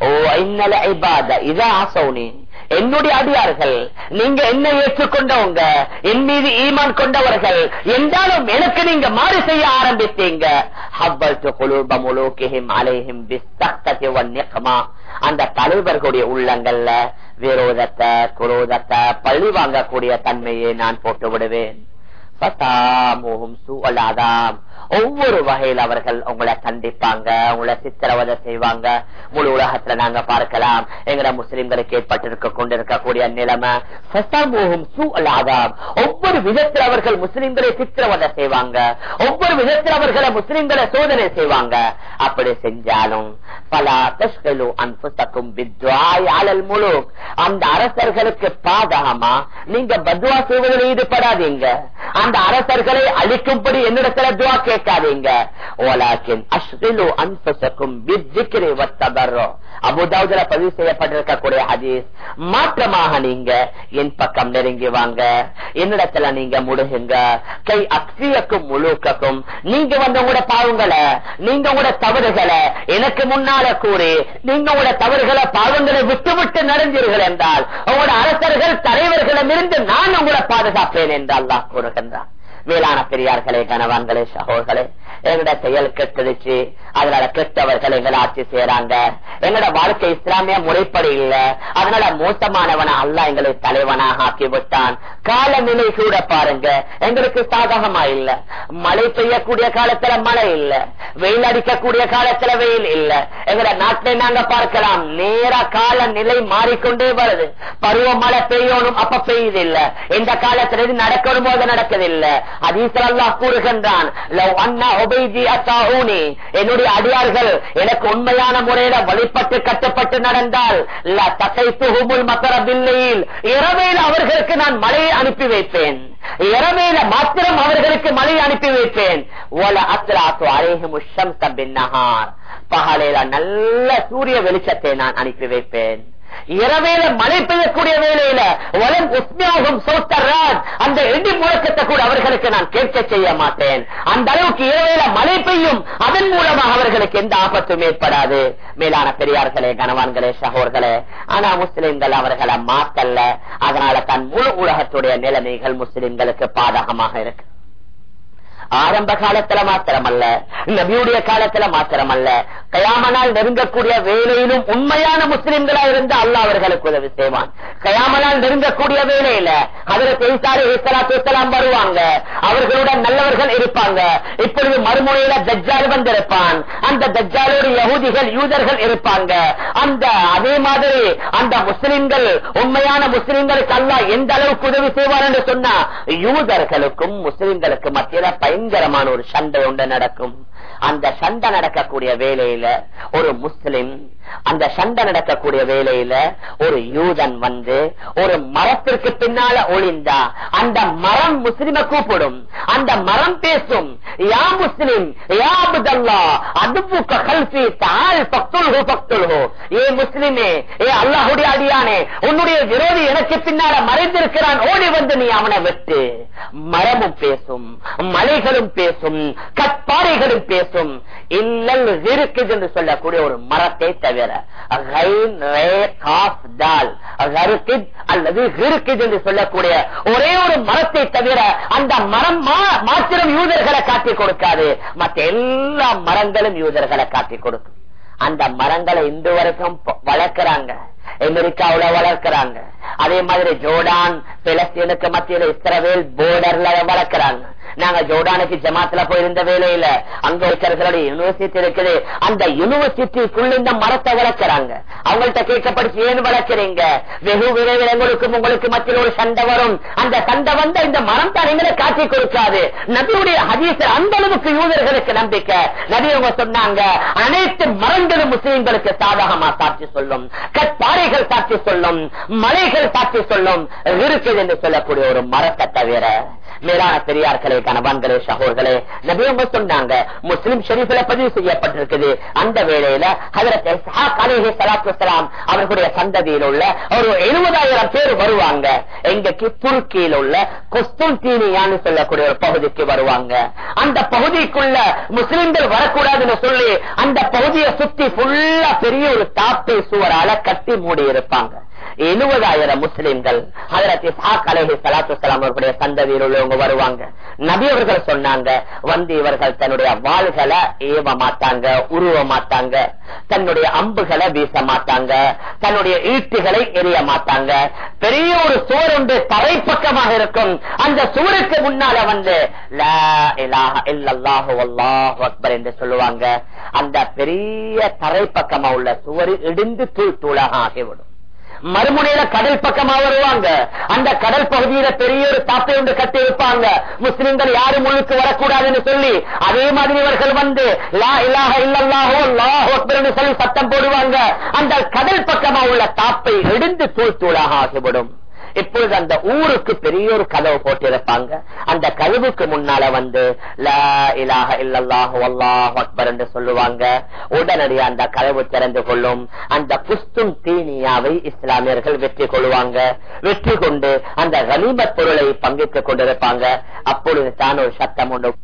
[SPEAKER 1] ஓ இன்னல ஐபாத இதா ஆசௌனி என்னுடைய அடியார்கள் நீங்க என்ன ஏற்றுக்கொண்டவங்க என் மீது ஈமான் கொண்டவர்கள் என்றாலும் எனக்கு நீங்க மாறு செய்ய ஆரம்பித்தீங்க. அந்த தலைவர்களுடைய உள்ளங்கள்ல விரோதத்தை குரோதத்தை பழி வாங்கக்கூடிய தன்மையை நான் போட்டு விடுவேன். ஒவ்வொரு வகையில் அவர்கள் உங்களை கண்டிப்பாங்க உங்களை சித்திரவதை செய்வாங்க. முழு உலகத்துல நாங்க பார்க்கலாம். எங்கட முஸ்லிம்களுக்கு ஏற்பட்டிருக்க கொண்டிருக்கக்கூடிய நிலைமை. ஒவ்வொரு விதத்தில் அவர்கள் முஸ்லிம்களை சித்திரவதை செய்வாங்க. ஒவ்வொரு விதத்தில் அவர்களை முஸ்லிம்களை சோதனை செய்வாங்க. அப்படி செஞ்சாலும் பல தஷ்கலு அன்புசக்கும் முழு அந்த அரசர்களுக்கு பாதகமா நீங்க பத்வா செய்வதில் ஈடுபடாதீங்க. அந்த அரசர்களை அழிக்கும்படி என்னிடத்துல துவா கேட்காதீங்க. அபுதாவுதுல பதிவு செய்யப்பட்டிருக்கக்கூடிய ஹதீஸ் மாற்றமாக நீங்க என் பக்கம் நெருங்கி வாங்க. என்னிடத்துல நீங்க முடுகுங்க கை அக்சியக்கும் முழுக்கக்கும். நீங்க வந்து உங்களோட பாவங்களை நீங்க உங்களோட தவறுகளை எனக்கு முன்னால கூறி நீங்க உங்களோட தவறுகளை பாவங்களை விட்டு விட்டு நடந்தீர்கள் என்றால் உங்களோட அரசர்கள் தலைவர்களிடமிருந்து நான் உங்களை பாதுகாப்பேன் என்று அல்லாஹ் கூறுகின்றான். மேலான பெரியார்களே கணவான்களே சகோதரே எங்கட செயல் கெட்டுடுச்சு. அதனால கெட்டவர்கள் எங்களை ஆட்சி செய்யறாங்க எங்கட வாழ்க்கை இஸ்லாமிய முறைப்படி இல்ல. அதனால மோசமானவன அல்ல எங்களை தலைவனாக ஆக்கி விட்டான் காலநிலை கூட பாருங்க. எங்களுக்கு சாதகமா இல்ல. மழை பெய்யக்கூடிய காலத்துல மழை இல்ல. வெயில் அடிக்கக்கூடிய காலத்துல வெயில் இல்ல. எங்கட நாட்டை நாங்க பார்க்கலாம். நேர காலநிலை மாறிக்கொண்டே வருது. பருவமழை பெய்யணும் அப்ப பெய்யுது இல்ல. இந்த காலத்துல நடக்கணும் போது நடக்கதில்லை அதீசல் அல்லாஹ் கூறுகின்றான் என்னுடைய அடியார்கள் எனக்கு உண்மையான முறையில வழிபட்டு கட்டுப்பட்டு நடந்தால் இரவையில் அவர்களுக்கு நான் மழையை அனுப்பி வைப்பேன். இரவையில மாத்திரம் அவர்களுக்கு மழை அனுப்பி வைப்பேன். "வல பகலில நல்ல சூரிய வெளிச்சத்தை நான் அனுப்பி வைப்பேன். இரவேல மழை பெய்யக்கூடிய வேலையில வலம் உஸ்மியாகும் சோத்தர்ரான் அந்த இடி முழக்கத்தை கூட அவர்களுக்கு நான் கேட்க செய்ய மாட்டேன். அந்த அளவுக்கு இரவேல மழை பெய்யும் அதன் மூலமாக அவர்களுக்கு எந்த ஆபத்தும் ஏற்படாது. மேலான பெரியார்களே கனவான்களே சகோர்களே ஆனா முஸ்லிம்கள் அவர்களை மாத்தல்ல. அதனால தன் முழு உலகத்துடைய நிலைமைகள் முஸ்லிம்களுக்கு பாதகமாக இருக்கு. ஆரம்ப காலத்துல மாத்திரமல்ல நபியுடைய காலத்துல மாத்திரமல்ல. கயாமனால் நெருங்கக்கூடிய வேலையிலும் உண்மையான முஸ்லிம்களா இருந்து அல்லாஹ் அவர்களுக்கு உதவி செய்வான். கயாமனால் நெருங்கக்கூடிய வேலையில அதற்கு இஸ்லாம் வருவாங்க. அவர்களுடன் நல்லவர்கள் இருப்பாங்க. இப்பொழுது மறுமுறையில தஜ்ஜால் வந்திருப்பான். அந்த தஜ்ஜாலோடு யகுதிகள் யூதர்கள் இருப்பாங்க. அந்த அதே மாதிரி அந்த முஸ்லிம்கள் உண்மையான முஸ்லிம்களுக்கு அல்லாஹ் எந்த அளவுக்கு உதவி செய்வார் என்று சொன்னா யூதர்களுக்கும் முஸ்லிம்களுக்கு மத்தியில பயங்கரமான ஒரு சண்டை ஒன்று நடக்கும். அந்த சண்டை நடக்கக்கூடிய வேலையில ஒரு முஸ்லிம் அந்த சண்டை நடக்கக்கூடிய வேலையில ஒரு யூதன் வந்து ஒரு மரத்திற்கு பின்னால ஒளிந்தா அந்த மரம் முஸ்லிம கூப்பிடும். அந்த மரம் பேசும் யா முஸ்லிம் யா அபுதல்லா அதுபுக்க கல்வி தால் பக்துல்ஹோ பக்துல்ஹோ ஏ முஸ்லிமே ஏ அல்லாஹுடைய அடியானே உன்னுடைய விரோதி எனக்கு பின்னால மறைந்திருக்கிறான் ஓடி வந்து நீ அவனை வெட்டு. மரமும் பேசும் மலைகளும் பேசும் கற்பாறைகளும் பேசும். இல்லல் இருக்குது என்று சொல்லக்கூடிய ஒரு மரத்தை தவிர தவிர அல்லது என்று சொல்லக்கூடிய ஒரே ஒரு மரத்தை தவிர அந்த மரம் மாத்திரம் யூதர்களை காட்டி கொடுக்காது. மற்ற எல்லா மரங்களும் யூதர்களை காட்டி கொடுக்கும். அந்த மரங்களை இன்று வரைக்கும் வளர்க்கிறாங்க. வளர்க்கறாங்க வளர்க்கிறாங்க. அதே மாதிரி ஜோர்டான் பிலஸ்தீனுக்கு மத்தியில் இஸ்ரவேல் போர்டர்ல வளர்க்கிறாங்க. நாங்க ஜோர்டானுக்கு ஜமாத்துல போயிருந்த வேலையில அங்க இருக்கிற யூனிவர்சிட்டி இருக்குது. அந்த யூனிவர்சிட்டிக்குள்ள இந்த மரத்தை வளர்க்கிறாங்க. அவங்கள்ட்ட கேட்கப்படுச்சு ஏன் வளர்க்கிறீங்க? வெகு விரைவில் எங்களுக்கும் உங்களுக்கு மத்தியில் ஒரு சண்டை வரும். அந்த சண்டை வந்த இந்த மரம் தான் எங்களை காட்டி கொடுக்காது. நபியுடைய ஹதீஸ் அந்த அளவுக்கு யூதர்களுக்கு நம்பிக்கை. நபி அவங்க சொன்னாங்க அனைத்து மரங்களும் முஸ்லீம்களுக்கு சாதகமா சாட்சி சொல்லும். கற்பாறைகள் சாட்சி சொல்லும். மலைகள் சாட்சி சொல்லும். இருக்குது என்று சொல்லக்கூடிய ஒரு மரத்தை தவிர மேலான பெரியார்களை கணவான்களே சகோர்களே நபியவங்க சொன்னாங்க முஸ்லிம் ஷெரீஃபில பதிவு செய்யப்பட்டிருக்குது. அந்த வேளையில ஹஜரத் இஸ்ஹாக் அலைஹி ஸலாத்து அவர்களுடைய சந்ததியில் உள்ள ஒரு எழுபதாயிரம் பேர் வருவாங்க. எங்கக்கு துருக்கியில் உள்ள கொஸ்துன்தீனியான்னு சொல்லக்கூடிய ஒரு பகுதிக்கு வருவாங்க. அந்த பகுதிக்குள்ள முஸ்லிம்கள் வரக்கூடாதுன்னு சொல்லி அந்த பகுதியை சுத்தி ஃபுல்லா பெரிய ஒரு தாப்பை சுவரால கட்டி மூடி இருப்பாங்க எழுபதாயிரம் முஸ்லிம்கள். ஹதரத் இஸ்ஹாக் அவர்களுடைய சந்ததியில் உள்ளவங்க வருவாங்க. நபி அவர்கள் சொன்னாங்க வந்து இவர்கள் தன்னுடைய வாள்களை ஏவ மாட்டாங்க உருவ மாட்டாங்க. தன்னுடைய அம்புகளை வீச மாட்டாங்க. தன்னுடைய ஈட்டுகளை எரிய மாட்டாங்க. பெரிய ஒரு சுவர் ஒன்று தரைப்பக்கமாக இருக்கும். அந்த சுவருக்கு முன்னால வந்து அக்பர் என்று சொல்லுவாங்க. அந்த பெரிய தரைப்பக்கமா உள்ள சுவர் இடிந்து தூள் தூளாக ஆகிவிடும். மறுமுனையில கடல் பக்கமா வருவாங்க. அந்த கடல் பகுதியில பெரிய ஒரு தாப்பை ஒன்று கட்டி வைப்பாங்க முஸ்லிம்கள் யாரும் முழுக்கு வரக்கூடாதுன்னு சொல்லி அதே மாதிரி இவர்கள் வந்து லா இலாஹ இல்லல்லாஹோ அல்லாஹு சொல்லி சத்தம் போடுவாங்க. அந்த கடல் பக்கமா உள்ள தாப்பை இடிந்து தூள் தூளாக ஆகிவிடும் இப்பொழுது அந்த ஊருக்கு பெரிய ஒரு கதவு போட்டிருப்பாங்க. அந்த கதவுக்கு முன்னால வந்து லா அக்பர் என்று சொல்லுவாங்க. உடனடியாக அந்த கதவு திறந்து கொள்ளும். அந்த புஸ்தும் தீனியாவை இஸ்லாமியர்கள் வெற்றி கொள்வாங்க. வெற்றி கொண்டு அந்த கனிமத் பொருளை பங்கிட்டுக் கொண்டிருப்பாங்க. அப்பொழுது தான் ஒரு சத்தம் உண்டு.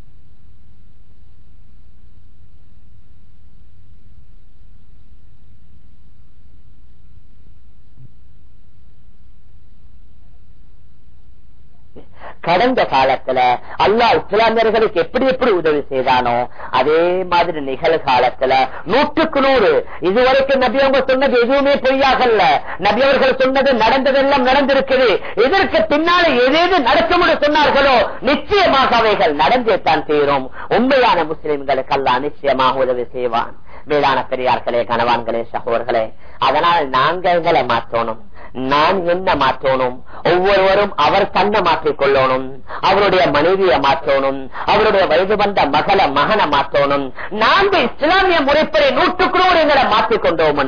[SPEAKER 1] கடந்த காலத்துல அல்லாஹ் இஸ்லாமியர்களுக்கு எப்படி எப்படி உதவி செய்தானோ அதே மாதிரி நிகழ்காலத்துல நூற்றுக்கு நூறு. இதுவரைக்கும் நபி அவங்க சொன்னது எதுவுமே பொய்யாகல்ல. நபி அவர்கள் சொன்னது நடந்ததெல்லாம் நடந்திருக்குது. இதற்கு பின்னால எதேது நடக்கும் சொன்னார்களோ நிச்சயமாக அவைகள் நடந்தே தான் தீரும். உண்மையான முஸ்லிம்களுக்கு அல்லா நிச்சயமாக உதவி செய்வான். மேலான பெரியார்களே கணவான்களே சகோர்களே அதனால் நாங்க எங்களை மாற்றணும் நான் என்ன மாற்றணும்? ஒவ்வொருவரும் அவர் தன்னை மாற்றிக் கொள்ளணும். அவருடைய மனைவியை மாற்றணும். அவருடைய வயது வந்த மகளை மகனை மாற்றணும். நான்கு இஸ்லாமிய முறைப்படி நூற்றுக்கு நூறு எங்களை மாற்றிக் கொண்டோம்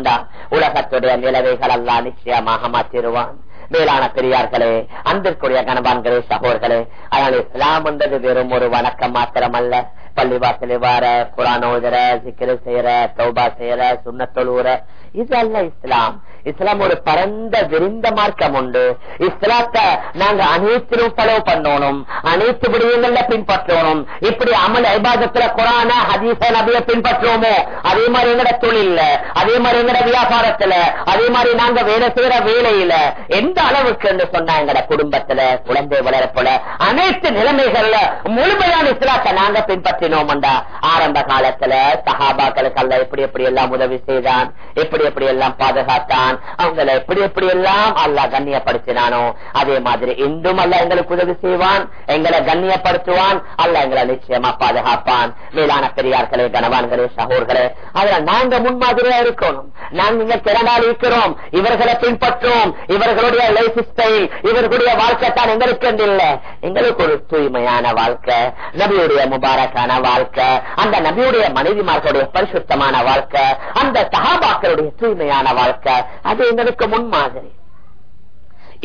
[SPEAKER 1] உலகத்துடைய நிலவைகள் எல்லாம் நிச்சயமாக மாற்றிடுவான். மேலான பெரியார்களே அன்பிற்குரிய கணவான்களே சகோர்களே அதனால் இஸ்லாம் என்றது வெறும் ஒரு வணக்கம் மாத்திரமல்ல. பள்ளிவாசலை வார குரானோதர சிக்கரு செய்யற தௌபா செய்யற சுண்ணத்தொழுவுற இது அல்ல இஸ்லாம். இஸ்லாம் ஒரு பரந்த விரிந்த மார்க்கம் உண்டு. இஸ்லாத்தை நாங்க அனைத்திலும் ஃபாலோ பண்ணணும். அனைத்து விடயங்கள்ல பின்பற்றணும். இப்படி அமல் ஐபாதத்துல குரான ஹதீச நபிய பின்பற்றுவோமோ? அதே மாதிரி எங்கட தொழில அதே மாதிரி எங்கட வியாபாரத்துல அதே மாதிரி நாங்க வேலை செய்யற வேலையில எந்த அளவுக்கு என்று சொன்னா எங்கட குடும்பத்துல குழந்தை வளரப்போல அனைத்து நிலைமைகள்ல முழுமையான இஸ்லாத்தை நாங்க பின்பற்றினோம்டா. ஆரம்ப காலத்துல சஹாபாக்களுக்கு அல்ல எப்படி எப்படி எல்லாம் உதவி செய்தான் எப்படி எப்படி எல்லாம் பாதுகாத்தான் அவங்களை எப்படி எப்படி எல்லாம் அல்லா கண்ணியப்படுத்தினானோ அதே மாதிரி இன்றும் அல்ல எங்களுக்கு உதவி செய்வான் எங்களை கண்ணியப்படுத்துவான் அல்ல எங்களை நிச்சயமா பாதுகாப்பான். மேலான பெரியார்களே கனவான்களே சகோர்களே அதுல நாங்க முன்மாதிரியா இருக்கணும். நாங்க இங்க திறனாளி இருக்கிறோம். இவர்களை பின்பற்றோம். இவர்களுடைய லைஃப் ஸ்டைல் இவர்களுடைய வாழ்க்கை தான் எங்களுக்கு இல்லை எங்களுக்கு ஒரு தூய்மையான வாழ்க்கை நபியுடைய முபாரக்கான வாழ்க்கை அந்த நபியுடைய மனைவிமார்களுடைய பரிசுத்தமான வாழ்க்கை அந்த சகாபாக்களுடைய தூய்மையான வாழ்க்கை அது எங்களுக்கு முன்மாதிரி.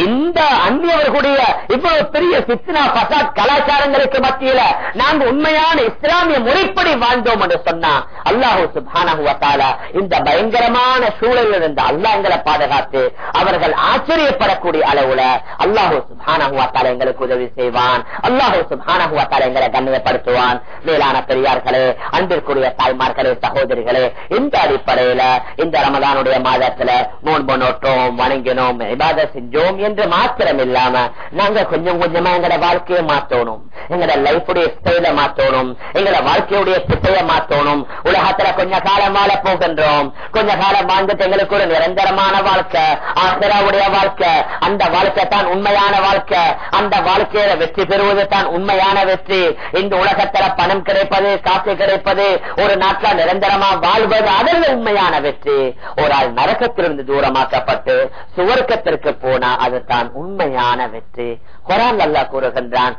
[SPEAKER 1] இந்த அந்நியவர்களுடைய இவ்வளவு பெரிய சித்னா பசாத் கலாச்சாரங்களுக்கு மத்தியில நாங்க உண்மையான இஸ்லாமிய முறைப்படி வாழ்ந்தோம் என்று சொன்னா அல்லாஹூ சுபானா இந்த பயங்கரமான சூழலில் இருந்து அல்லாங்களை பாதுகாத்து அவர்கள் ஆச்சரியப்படக்கூடிய அளவுல அல்லாஹூ சுபானா எங்களுக்கு உதவி செய்வான். அல்லாஹூ சுபானா எங்களை கண்ணியப்படுத்துவான். மேலான பெரியார்களே அன்பிற்குரிய தாய்மார்களே சகோதரிகளே இந்த அடிப்படையில இந்த ரமதானுடைய மாதத்துல நோன்பு நோட்டோம் வணங்கினோம் இபாத செஞ்சோம் என்று மாத்திரம் இல்லாம நாங்க கொஞ்சம் கொஞ்சமா எங்களோட வாழ்க்கையை மாத்தணும். எங்களோட லைஃபுடைய ஸ்டைல மாத்தணும். எங்களோட வாழ்க்கையுடைய திட்டைய மாத்தணும். உலகத்துல கொஞ்ச காலம் வாழ போகின்றோம். கொஞ்ச காலம் வாழ்ந்துட்டு எங்களுக்கு ஒரு நிரந்தரமான வாழ்க்கை ஆசிராவுடைய வாழ்க்கை. அந்த வாழ்க்கை தான் உண்மையான வாழ்க்கை. அந்த வாழ்க்கையில வெற்றி பெறுவது தான் உண்மையான வெற்றி. இந்த உலகத்துல பணம் கிடைப்பது காசு கிடைப்பது ஒரு நாட்டில நிரந்தரமா வாழ்வது அதில் உண்மையான வெற்றி. ஒரு ஆள் நரக்கத்திலிருந்து தூரமாக்கப்பட்டு சுவர்க்கத்திற்கு போனா அது அதுதான் உண்மையான வெற்றி. குரான் அல்லா கூறுகின்றான்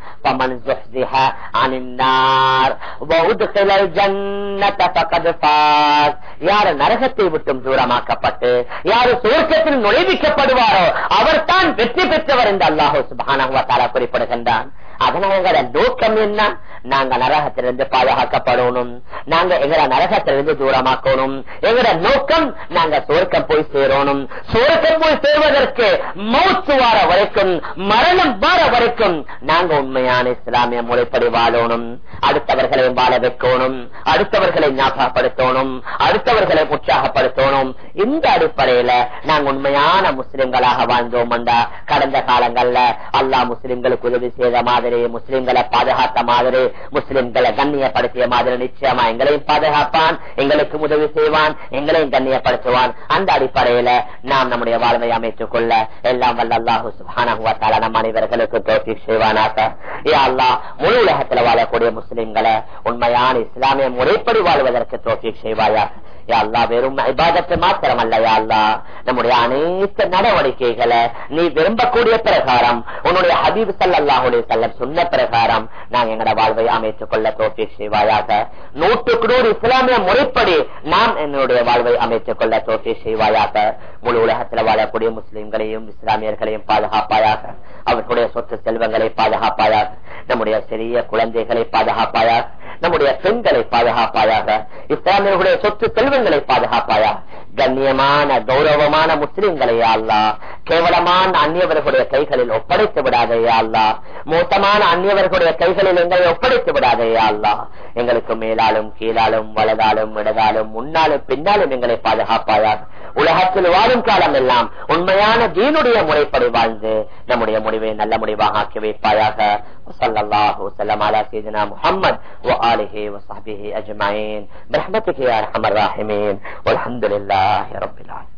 [SPEAKER 1] யாரு நரகத்தை விட்டும் தூரமாக்கப்பட்டு யாரு சுவர்க்கத்தில் நுழைவிக்கப்படுவாரோ அவர் தான் வெற்றி பெற்றவர் என்று அல்லாஹூ சுபானா குறிப்பிடுகின்றான். அதனால நோக்கம் என்ன? நாங்க நரகத்திலிருந்து பாதுகாக்கப்படணும். நாங்க எங்களை நரகத்திலிருந்து தூரமாக்கணும். எங்களோட நோக்கம் நாங்க சோர்க்கம் போய் சேரணும். சோர்க்கம் போய் சேர்வதற்கு மௌத்து வார வரைக்கும் மரணம் வார வரைக்கும் நாங்க உண்மையான இஸ்லாமிய முறைப்படி வாழணும். அடுத்தவர்களை வாழ வைக்கணும். அடுத்தவர்களை ஞாபகப்படுத்தணும். அடுத்தவர்களை உற்சாகப்படுத்தணும். இந்த அடிப்படையில நாங்க உண்மையான முஸ்லிம்களாக வாழ்ந்தோம் கடந்த காலங்கள்ல அல்லா முஸ்லிம்களுக்கு உதவி செய்த மாதிரி முஸ்லிம்களை பாதுகாத்த மாதிரி முஸ்லிம்களை கண்ணியப்படுத்திய மாதிரி நிச்சயமா எங்களையும் பாதுகாப்பான் எங்களுக்கு உதவி செய்வான் எங்களையும் கண்ணியப்படுத்துவான். அந்த அடிப்படையில நாம் நம்முடைய வாழ்வை அமைத்துக் கொள்ள எல்லாம் வல்ல அல்லாஹு நம் அனைவர்களுக்கு தோற்றி செய்வானாக. ஏ அல்லா முழு உலகத்துல வாழக்கூடிய முஸ்லிம்களை உண்மையான இஸ்லாமிய முறைப்படி வாழ்வதற்கு தோற்றி செய்வாயா அல்லா வெறும் இபாதத்தை மாத்திரம் அல்ல. நம்முடைய அனைத்து நடவடிக்கைகளை நீ விரும்பக்கூடிய பிரகாரம் உன்னுடைய ஹபீப் சல்லாஹுடைய செல்லம் சொன்ன பிரகாரம் நாங்கள் எங்களோட வாழ்வை அமைத்துக் கொள்ள தோற்றி செய்வாயாக. நூற்றுக்கு நூறு இஸ்லாமிய முறைப்படி நாம் என்னுடைய வாழ்வை அமைத்துக் கொள்ள தோற்றி செய்வாயாக. முழு உலகத்தில் வாழக்கூடிய முஸ்லிம்களையும் இஸ்லாமியர்களையும் பாதுகாப்பாயாக. அவர்களுடைய சொத்து செல்வங்களை பாதுகாப்பாயாக. நம்முடைய சிறிய குழந்தைகளை பாதுகாப்பாயாக. நம்முடைய பெண்களை பாதுகாப்பாயாக. இஸ்லாமியர்களுடைய சொத்து முஸ்லிம்களை பாதுகாப்பாயா? கண்ணியமான கௌரவமான முஸ்லிம்களை அல்லா. கேவலமான அந்நியவர்களுடைய கைகளில் ஒப்படைத்து விடாதையா அல்லா. மோசமான அந்நியவர்களுடைய கைகளில் எங்களை ஒப்படைத்து விடாதையா அல்லா. எங்களுக்கு மேலாலும் கீழாலும் வலதாலும் இடதாலும் முன்னாலும் பின்னாலும் எங்களை பாதுகாப்பாயார் உலகத்தில் வாழும் காலம் எல்லாம் உண்மையான தீனுடைய முறைப்படி வாழ்ந்து நம்முடைய முடிவை நல்ல முடிவாக ஆக்கி வைப்பாயாக. وصلى الله وسلم على سيدنا محمد وآله وصحبه أجمعين. برحمتك يا أرحم الراحمين. والحمد لله رب العالمين.